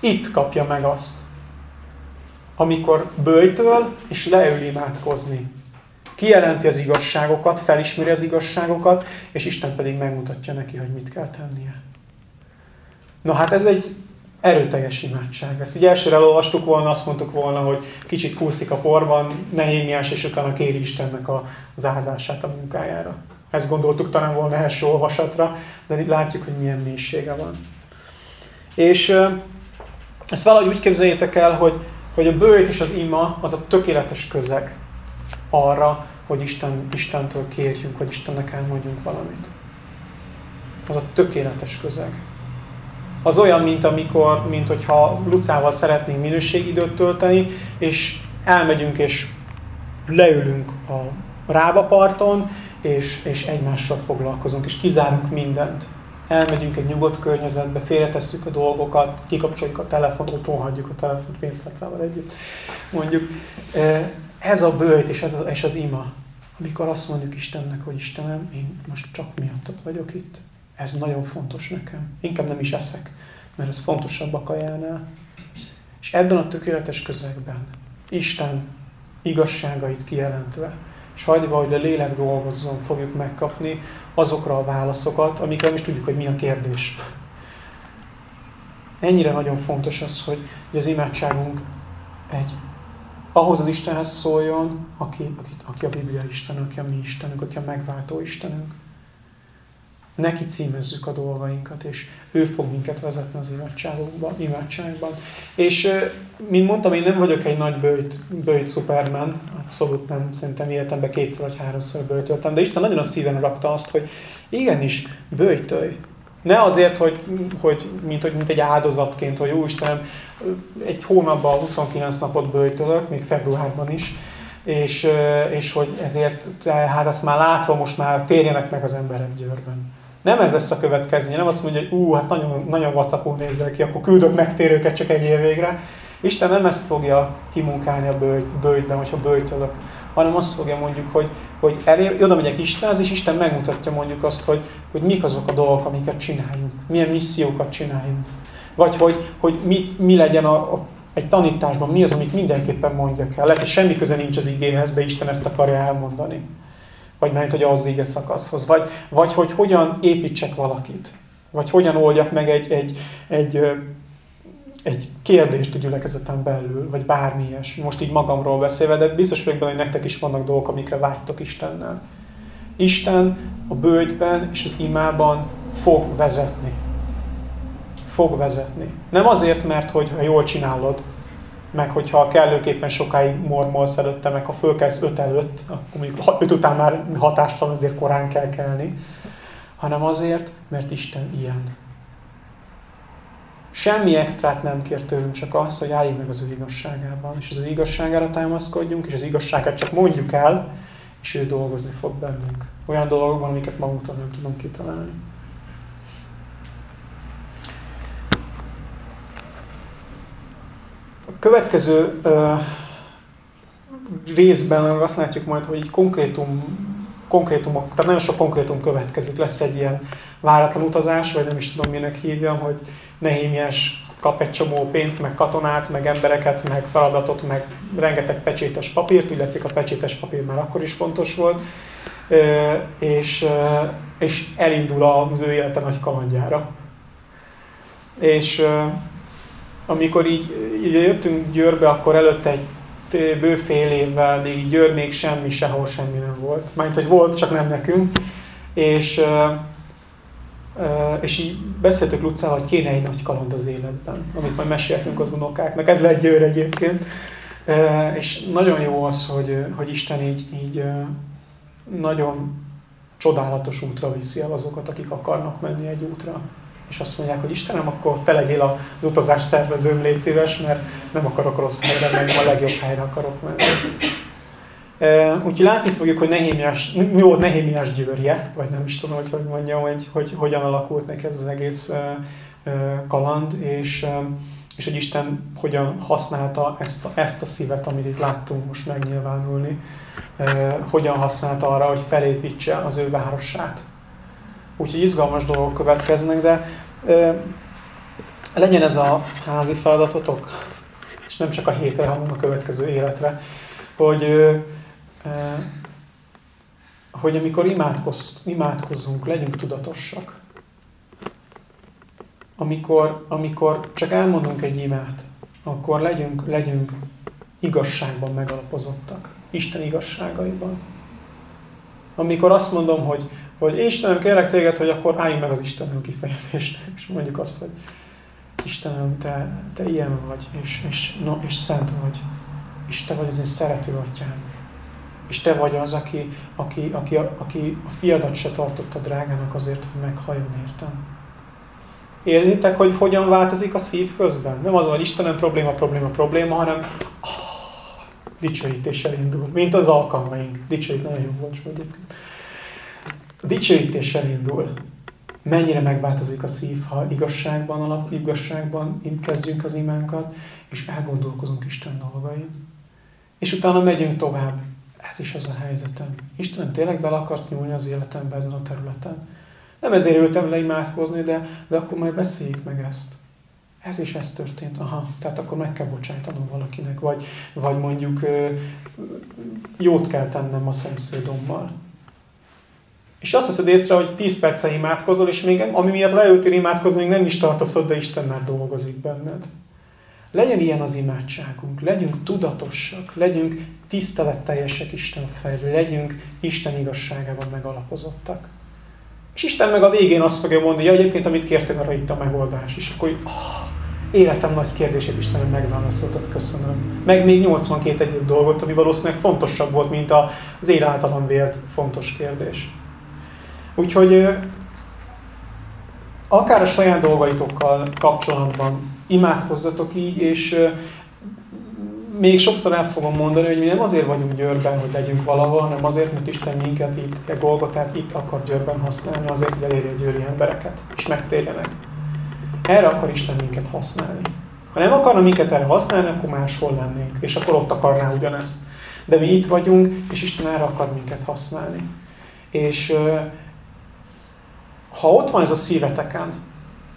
Itt kapja meg azt amikor bőjtöl és leül imádkozni. Kijelenti az igazságokat, felismeri az igazságokat, és Isten pedig megmutatja neki, hogy mit kell tennie. No hát ez egy erőteljes imádság. Ezt így elsőre elolvastuk volna, azt mondtuk volna, hogy kicsit kúszik a porban, nehémiás, és utána kéri Istennek az áldását a munkájára. Ezt gondoltuk talán volna első olvasatra, de itt látjuk, hogy milyen mélysége van. És ezt valahogy úgy képzeljétek el, hogy hogy a bőjt és az ima az a tökéletes közeg arra, hogy Isten, Istentől kérjünk, hogy Istennek elmondjunk valamit. Az a tökéletes közeg. Az olyan, mint amikor, mint hogyha Lucával szeretnénk minőségidőt tölteni, és elmegyünk és leülünk a rábaparton, és, és egymással foglalkozunk, és kizárunk mindent elmegyünk egy nyugodt környezetbe, félretesszük a dolgokat, kikapcsoljuk a telefont, otthon hagyjuk a telefont pénztárcával együtt. Mondjuk, ez a bőjt és, ez a, és az ima, amikor azt mondjuk Istennek, hogy Istenem, én most csak miattad vagyok itt. Ez nagyon fontos nekem. Inkább nem is eszek, mert ez fontosabb a kajánál. És ebben a tökéletes közegben Isten igazságait kijelentve, és hagyva, hogy a lélek dolgozzon, fogjuk megkapni azokra a válaszokat, amikre nem is tudjuk, hogy mi a kérdés. Ennyire nagyon fontos az, hogy, az imádságunk egy ahhoz az Istenhez szóljon, aki, aki, aki a Biblia Isten, aki a mi Istenünk, aki a megváltó Istenünk. Neki címezzük a dolgainkat, és ő fog minket vezetni az imádságokban, imádságban. És mint mondtam, én nem vagyok egy nagy bőjt, bőjt szupermen, abszolút nem, szerintem életemben kétszer vagy háromszor bőjtöltem, de Isten nagyon a szíven rakta azt, hogy igenis, bőjtölj. Ne azért, hogy, hogy, mint, hogy mint egy áldozatként, hogy Istenem, egy hónapban 29 napot bőjtölök, még februárban is, és, és hogy ezért, hát ezt már látva most már térjenek meg az emberek győrben. Nem ez lesz a következménye, nem azt mondja, hogy ú, hát nagyon, nagyon vacakul nézel ki, akkor küldök megtérőket csak egy év végre. Isten nem ezt fogja kimunkálni a bőjt, bőjtben, hogyha bőjtölök, hanem azt fogja mondjuk, hogy, hogy elé, oda megyek Istenhez, és Isten megmutatja mondjuk azt, hogy, hogy mik azok a dolgok, amiket csináljunk, milyen missziókat csináljunk. Vagy hogy, hogy mit, mi legyen a, a, egy tanításban, mi az, amit mindenképpen mondjak el. Lehet, hogy semmi köze nincs az igéhez, de Isten ezt akarja elmondani vagy mert hogy az ige szakaszhoz, vagy, vagy hogy hogyan építsek valakit, vagy hogyan oldjak meg egy, egy, egy, egy kérdést a gyülekezeten belül, vagy bármi ilyes. Most így magamról beszélve, de biztos vagyok benne, hogy nektek is vannak dolgok, amikre vágytok Istennel. Isten a bőjtben és az imában fog vezetni. Fog vezetni. Nem azért, mert hogy ha jól csinálod, meg hogyha kellőképpen sokáig mormolsz előtte, meg ha fölkelsz öt előtt, akkor mondjuk öt után már hatástalan, azért korán kell kelni, hanem azért, mert Isten ilyen. Semmi extrát nem kér tőlünk, csak az, hogy álljunk meg az ő igazságában, és az ő igazságára támaszkodjunk, és az igazságát csak mondjuk el, és ő dolgozni fog bennünk. Olyan dolgokban, amiket magunktól nem tudunk kitalálni. Következő uh, részben azt majd, hogy konkrétum, konkrétumok, tehát nagyon sok konkrétum következik. Lesz egy ilyen váratlan utazás, vagy nem is tudom minek hívjam, hogy Nehémiás kap egy csomó pénzt, meg katonát, meg embereket, meg feladatot, meg rengeteg pecsétes papírt, úgy látszik a pecsétes papír már akkor is fontos volt, és, és elindul az ő élete nagy kalandjára. És amikor így, így jöttünk Győrbe, akkor előtte egy bő fél évvel még Győr még semmi, sehol semmi nem volt. Majd, hogy volt, csak nem nekünk. És, és így beszéltük Lucával, hogy kéne egy nagy kaland az életben, amit majd meséltünk az unokáknak. Ez lett Győr egyébként. És nagyon jó az, hogy, hogy Isten így, így nagyon csodálatos útra viszi el azokat, akik akarnak menni egy útra és azt mondják, hogy Istenem, akkor te legyél az utazás szervezőm, légy szíves, mert nem akarok rossz helyre menni, a legjobb helyre akarok menni. Úgyhogy látni fogjuk, hogy Nehémiás, mi Nehémiás győrje, vagy nem is tudom, hogy hogy mondjam, hogy, hogy hogyan alakult neki ez az egész kaland, és, és hogy Isten hogyan használta ezt a, ezt a szívet, amit itt láttunk most megnyilvánulni, hogyan használta arra, hogy felépítse az ő városát. Úgyhogy izgalmas dolgok következnek, de legyen ez a házi feladatotok, és nem csak a hétre, hanem a következő életre, hogy, hogy amikor imádkoz, imádkozunk, legyünk tudatosak. Amikor, amikor csak elmondunk egy imát, akkor legyünk, legyünk igazságban megalapozottak. Isten igazságaiban. Amikor azt mondom, hogy hogy Istenem, kérlek téged, hogy akkor álljunk meg az Istenem kifejezést, és mondjuk azt, hogy Istenem, te, te ilyen vagy, és, és, no, és szent vagy, és te vagy az én szerető atyám. És te vagy az, aki, aki, aki, aki a fiadat se tartotta drágának azért, hogy meghajjon értem. Érzitek, hogy hogyan változik a szív közben? Nem az, hogy Istenem probléma, probléma, probléma, hanem oh, dicsőítéssel indul, mint az alkalmaink. Dicsőít nagyon jó volt, egyébként. A dicsőítéssel indul. Mennyire megváltozik a szív, ha igazságban, alap, igazságban kezdjünk az imánkat, és elgondolkozunk Isten dolgain. És utána megyünk tovább. Ez is az a helyzetem. Isten, tényleg bele akarsz nyúlni az életembe ezen a területen? Nem ezért ültem le imádkozni, de, de akkor majd beszéljük meg ezt. Ez is ez történt. Aha, tehát akkor meg kell bocsájtanom valakinek, vagy, vagy mondjuk jót kell tennem a szomszédommal. És azt veszed észre, hogy 10 perce imádkozol, és még ami miatt leültél imádkozni, még nem is tartasz de Isten már dolgozik benned. Legyen ilyen az imádságunk, legyünk tudatosak, legyünk tiszteletteljesek Isten felé, legyünk Isten igazságában megalapozottak. És Isten meg a végén azt fogja mondani, hogy egyébként amit kértél, arra itt a megoldás. És akkor, oh, életem nagy kérdését Istenem megválaszoltad, köszönöm. Meg még 82 egyéb dolgot, ami valószínűleg fontosabb volt, mint az én általam vélt fontos kérdés. Úgyhogy akár a saját dolgaitokkal kapcsolatban imádkozzatok így, és még sokszor el fogom mondani, hogy mi nem azért vagyunk Győrben, hogy legyünk valahol, hanem azért, mert Isten minket itt, e Golgotát itt akar Győrben használni, azért, hogy elérje győri embereket, és megtérjenek. Erre akar Isten minket használni. Ha nem akarna minket erre használni, akkor máshol lennénk, és akkor ott akarná ugyanezt. De mi itt vagyunk, és Isten erre akar minket használni. És ha ott van ez a szíveteken,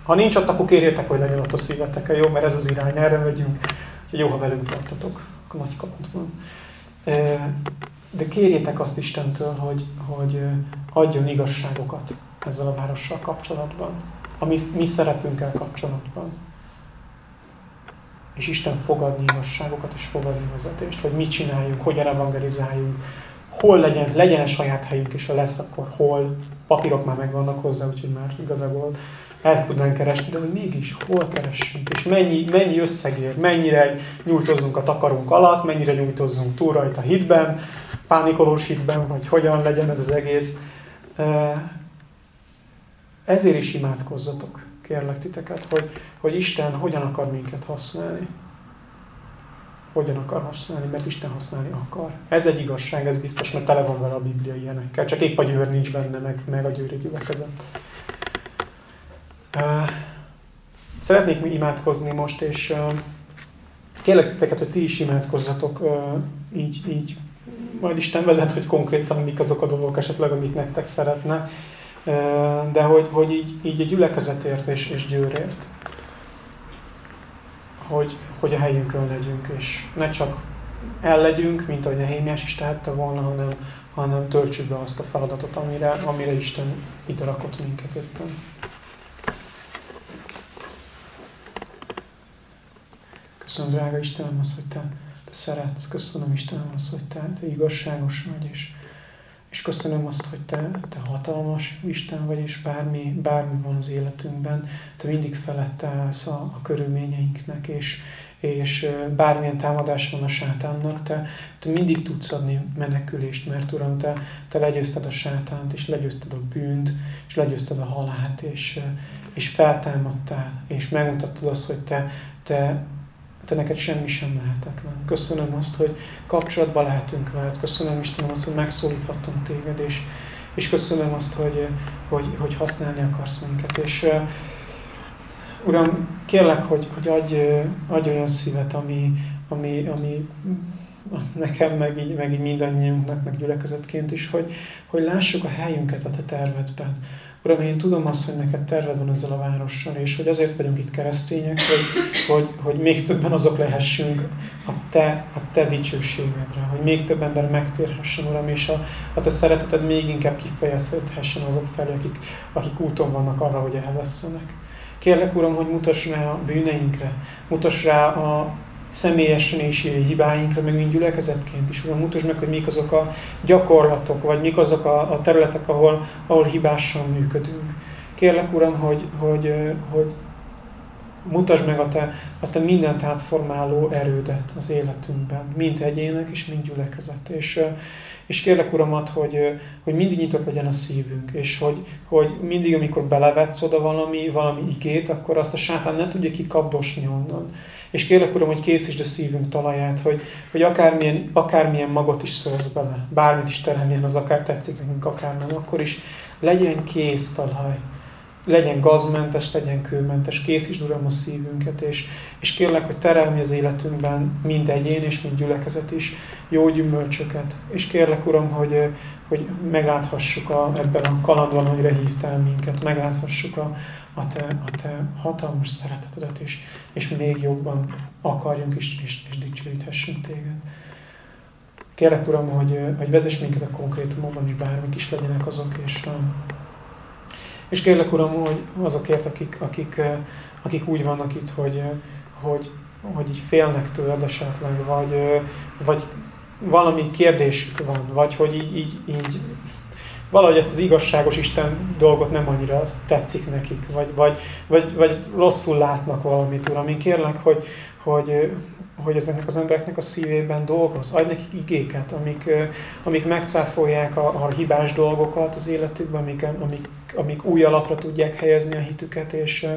ha nincs ott, akkor kérjétek, hogy legyen ott a szíveteken, jó? Mert ez az irány, erre megyünk. Úgyhogy jó, ha velünk tartatok, akkor nagy kapott van. De kérjétek azt Istentől, hogy, hogy adjon igazságokat ezzel a várossal kapcsolatban, a mi, mi szerepünkkel kapcsolatban. És Isten fogadni igazságokat és fogadni vezetést, hogy mit csináljunk, hogyan evangelizáljunk, hol legyen, legyen -e saját helyünk, és ha lesz, akkor hol. Papírok már megvannak hozzá, úgyhogy már igazából el tudnánk keresni, de hogy mégis hol keressünk, és mennyi, mennyi összegért, mennyire nyújtozzunk a takarunk alatt, mennyire nyújtozzunk túl rajta hitben, pánikolós hitben, vagy hogyan legyen ez az egész. Ezért is imádkozzatok, kérlek titeket, hogy, hogy Isten hogyan akar minket használni. Hogyan akar használni, mert Isten használni akar. Ez egy igazság, ez biztos, mert tele van vele a Biblia ilyenekkel. Csak épp a győr nincs benne, meg, meg a győri gyülekezet. Szeretnék mi imádkozni most, és kérlek titeket, hogy ti is imádkozzatok így, így. Majd Isten vezet, hogy konkrétan mik azok a dolgok esetleg, amik nektek szeretne, de hogy, hogy így, így a gyülekezetért és, és győrért. Hogy, hogy a helyünkön legyünk, és ne csak el legyünk, mint ahogy Nehémiás is tehette volna, hanem, hanem töltsük be azt a feladatot, amire, amire Isten ide rakott minket éppen. Köszönöm, drága Istenem, az, hogy te, te szeretsz. Köszönöm, Istenem, az, hogy te, te igazságos vagy, és, és köszönöm azt, hogy te, te hatalmas Isten vagy, és bármi, bármi van az életünkben, te mindig felette állsz a, a körülményeinknek, és, és bármilyen támadás van a sátánnak, te, te mindig tudsz adni menekülést, mert Uram, te, te legyőzted a sátánt, és legyőzted a bűnt, és legyőzted a halált, és, és feltámadtál, és megmutattad azt, hogy te, te te neked semmi sem lehetetlen. Köszönöm azt, hogy kapcsolatban lehetünk veled. Köszönöm Istenem azt, hogy megszólíthattunk téged, és, és köszönöm azt, hogy, hogy, hogy használni akarsz minket. És Uram, kérlek, hogy, hogy adj, adj olyan szívet, ami, ami, ami nekem, meg így, meg így mindannyiunknak, meg gyülekezetként is, hogy, hogy lássuk a helyünket a te tervedben. Uram, én tudom azt, hogy neked terved van ezzel a várossal, és hogy azért vagyunk itt keresztények, hogy, hogy, hogy még többen azok lehessünk a te, a te dicsőségedre, hogy még több ember megtérhessen, Uram, és a, a te szereteted még inkább kifejezhessen azok felé, akik, akik úton vannak arra, hogy elvesztenek. Kérlek, Uram, hogy mutass rá a bűneinkre, mutass rá a, személyesen és hibáinkra, meg mint gyülekezetként is. Uram, mutasd meg, hogy mik azok a gyakorlatok, vagy mik azok a, a területek, ahol, ahol hibásan működünk. Kérlek, Uram, hogy, hogy, hogy mutasd meg a te, a te mindent átformáló erődet az életünkben, mint egyének és mint gyülekezet. És, és kérlek, Uramat, hogy, hogy mindig nyitott legyen a szívünk, és hogy, hogy mindig, amikor belevetsz oda valami, valami igét, akkor azt a sátán ne tudja kikapdosni onnan és kérlek, Uram, hogy készítsd a szívünk talaját, hogy, hogy akármilyen, akármilyen magot is szólsz bele, bármit is teremjen, az akár tetszik nekünk, akár nem, akkor is legyen kész talaj, legyen gazmentes, legyen kőmentes, készítsd Uram a szívünket, és, és kérlek, hogy terelmi az életünkben mind egyén és mind gyülekezet is jó gyümölcsöket. És kérlek Uram, hogy, hogy megláthassuk a, ebben a kalandban, amire hívtál minket, megláthassuk a, a te, a te hatalmas szeretetedet, és, és még jobban akarjunk és, és, és dicsőíthessünk téged. Kérlek, Uram, hogy, hogy vezess minket a konkrétumokban, és bármik is legyenek azok, és, és kérlek, Uram, hogy azokért, akik, akik, akik úgy vannak itt, hogy, hogy, hogy így félnek tőled esetleg, vagy, vagy valami kérdésük van, vagy hogy így, így, így valahogy ezt az igazságos Isten dolgot nem annyira tetszik nekik, vagy, vagy, vagy, vagy rosszul látnak valamit, Uram. Én kérlek, hogy, hogy, hogy ezeknek az embereknek a szívében dolgoz. Adj nekik igéket, amik, amik megcáfolják a, a hibás dolgokat az életükben, amik, amik, amik új alapra tudják helyezni a hitüket, és,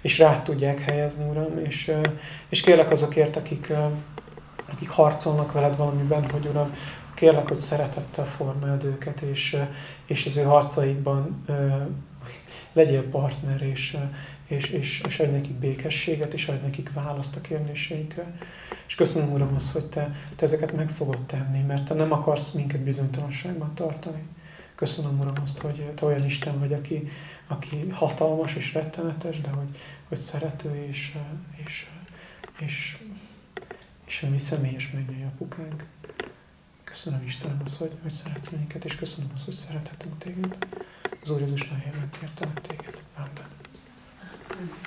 és rá tudják helyezni, Uram. És, és kérlek azokért, akik, akik harcolnak veled valamiben, hogy Uram, kérlek, hogy szeretettel formáld őket, és, és az ő harcaikban legyél partner, és, és, és, és adj nekik békességet, és adj nekik választ a kérdéseikre. És köszönöm, Uram, azt, hogy te, te ezeket meg fogod tenni, mert te nem akarsz minket bizonytalanságban tartani. Köszönöm, Uram, azt, hogy te olyan Isten vagy, aki, aki hatalmas és rettenetes, de hogy, hogy szerető és, és, és, és a mi személyes mennyei apukánk. Köszönöm Istenem azt, hogy, hogy szeretsz minket, és köszönöm azt, hogy szerethetünk téged. Az Úr Jézus nevében kértelek téged. Amen.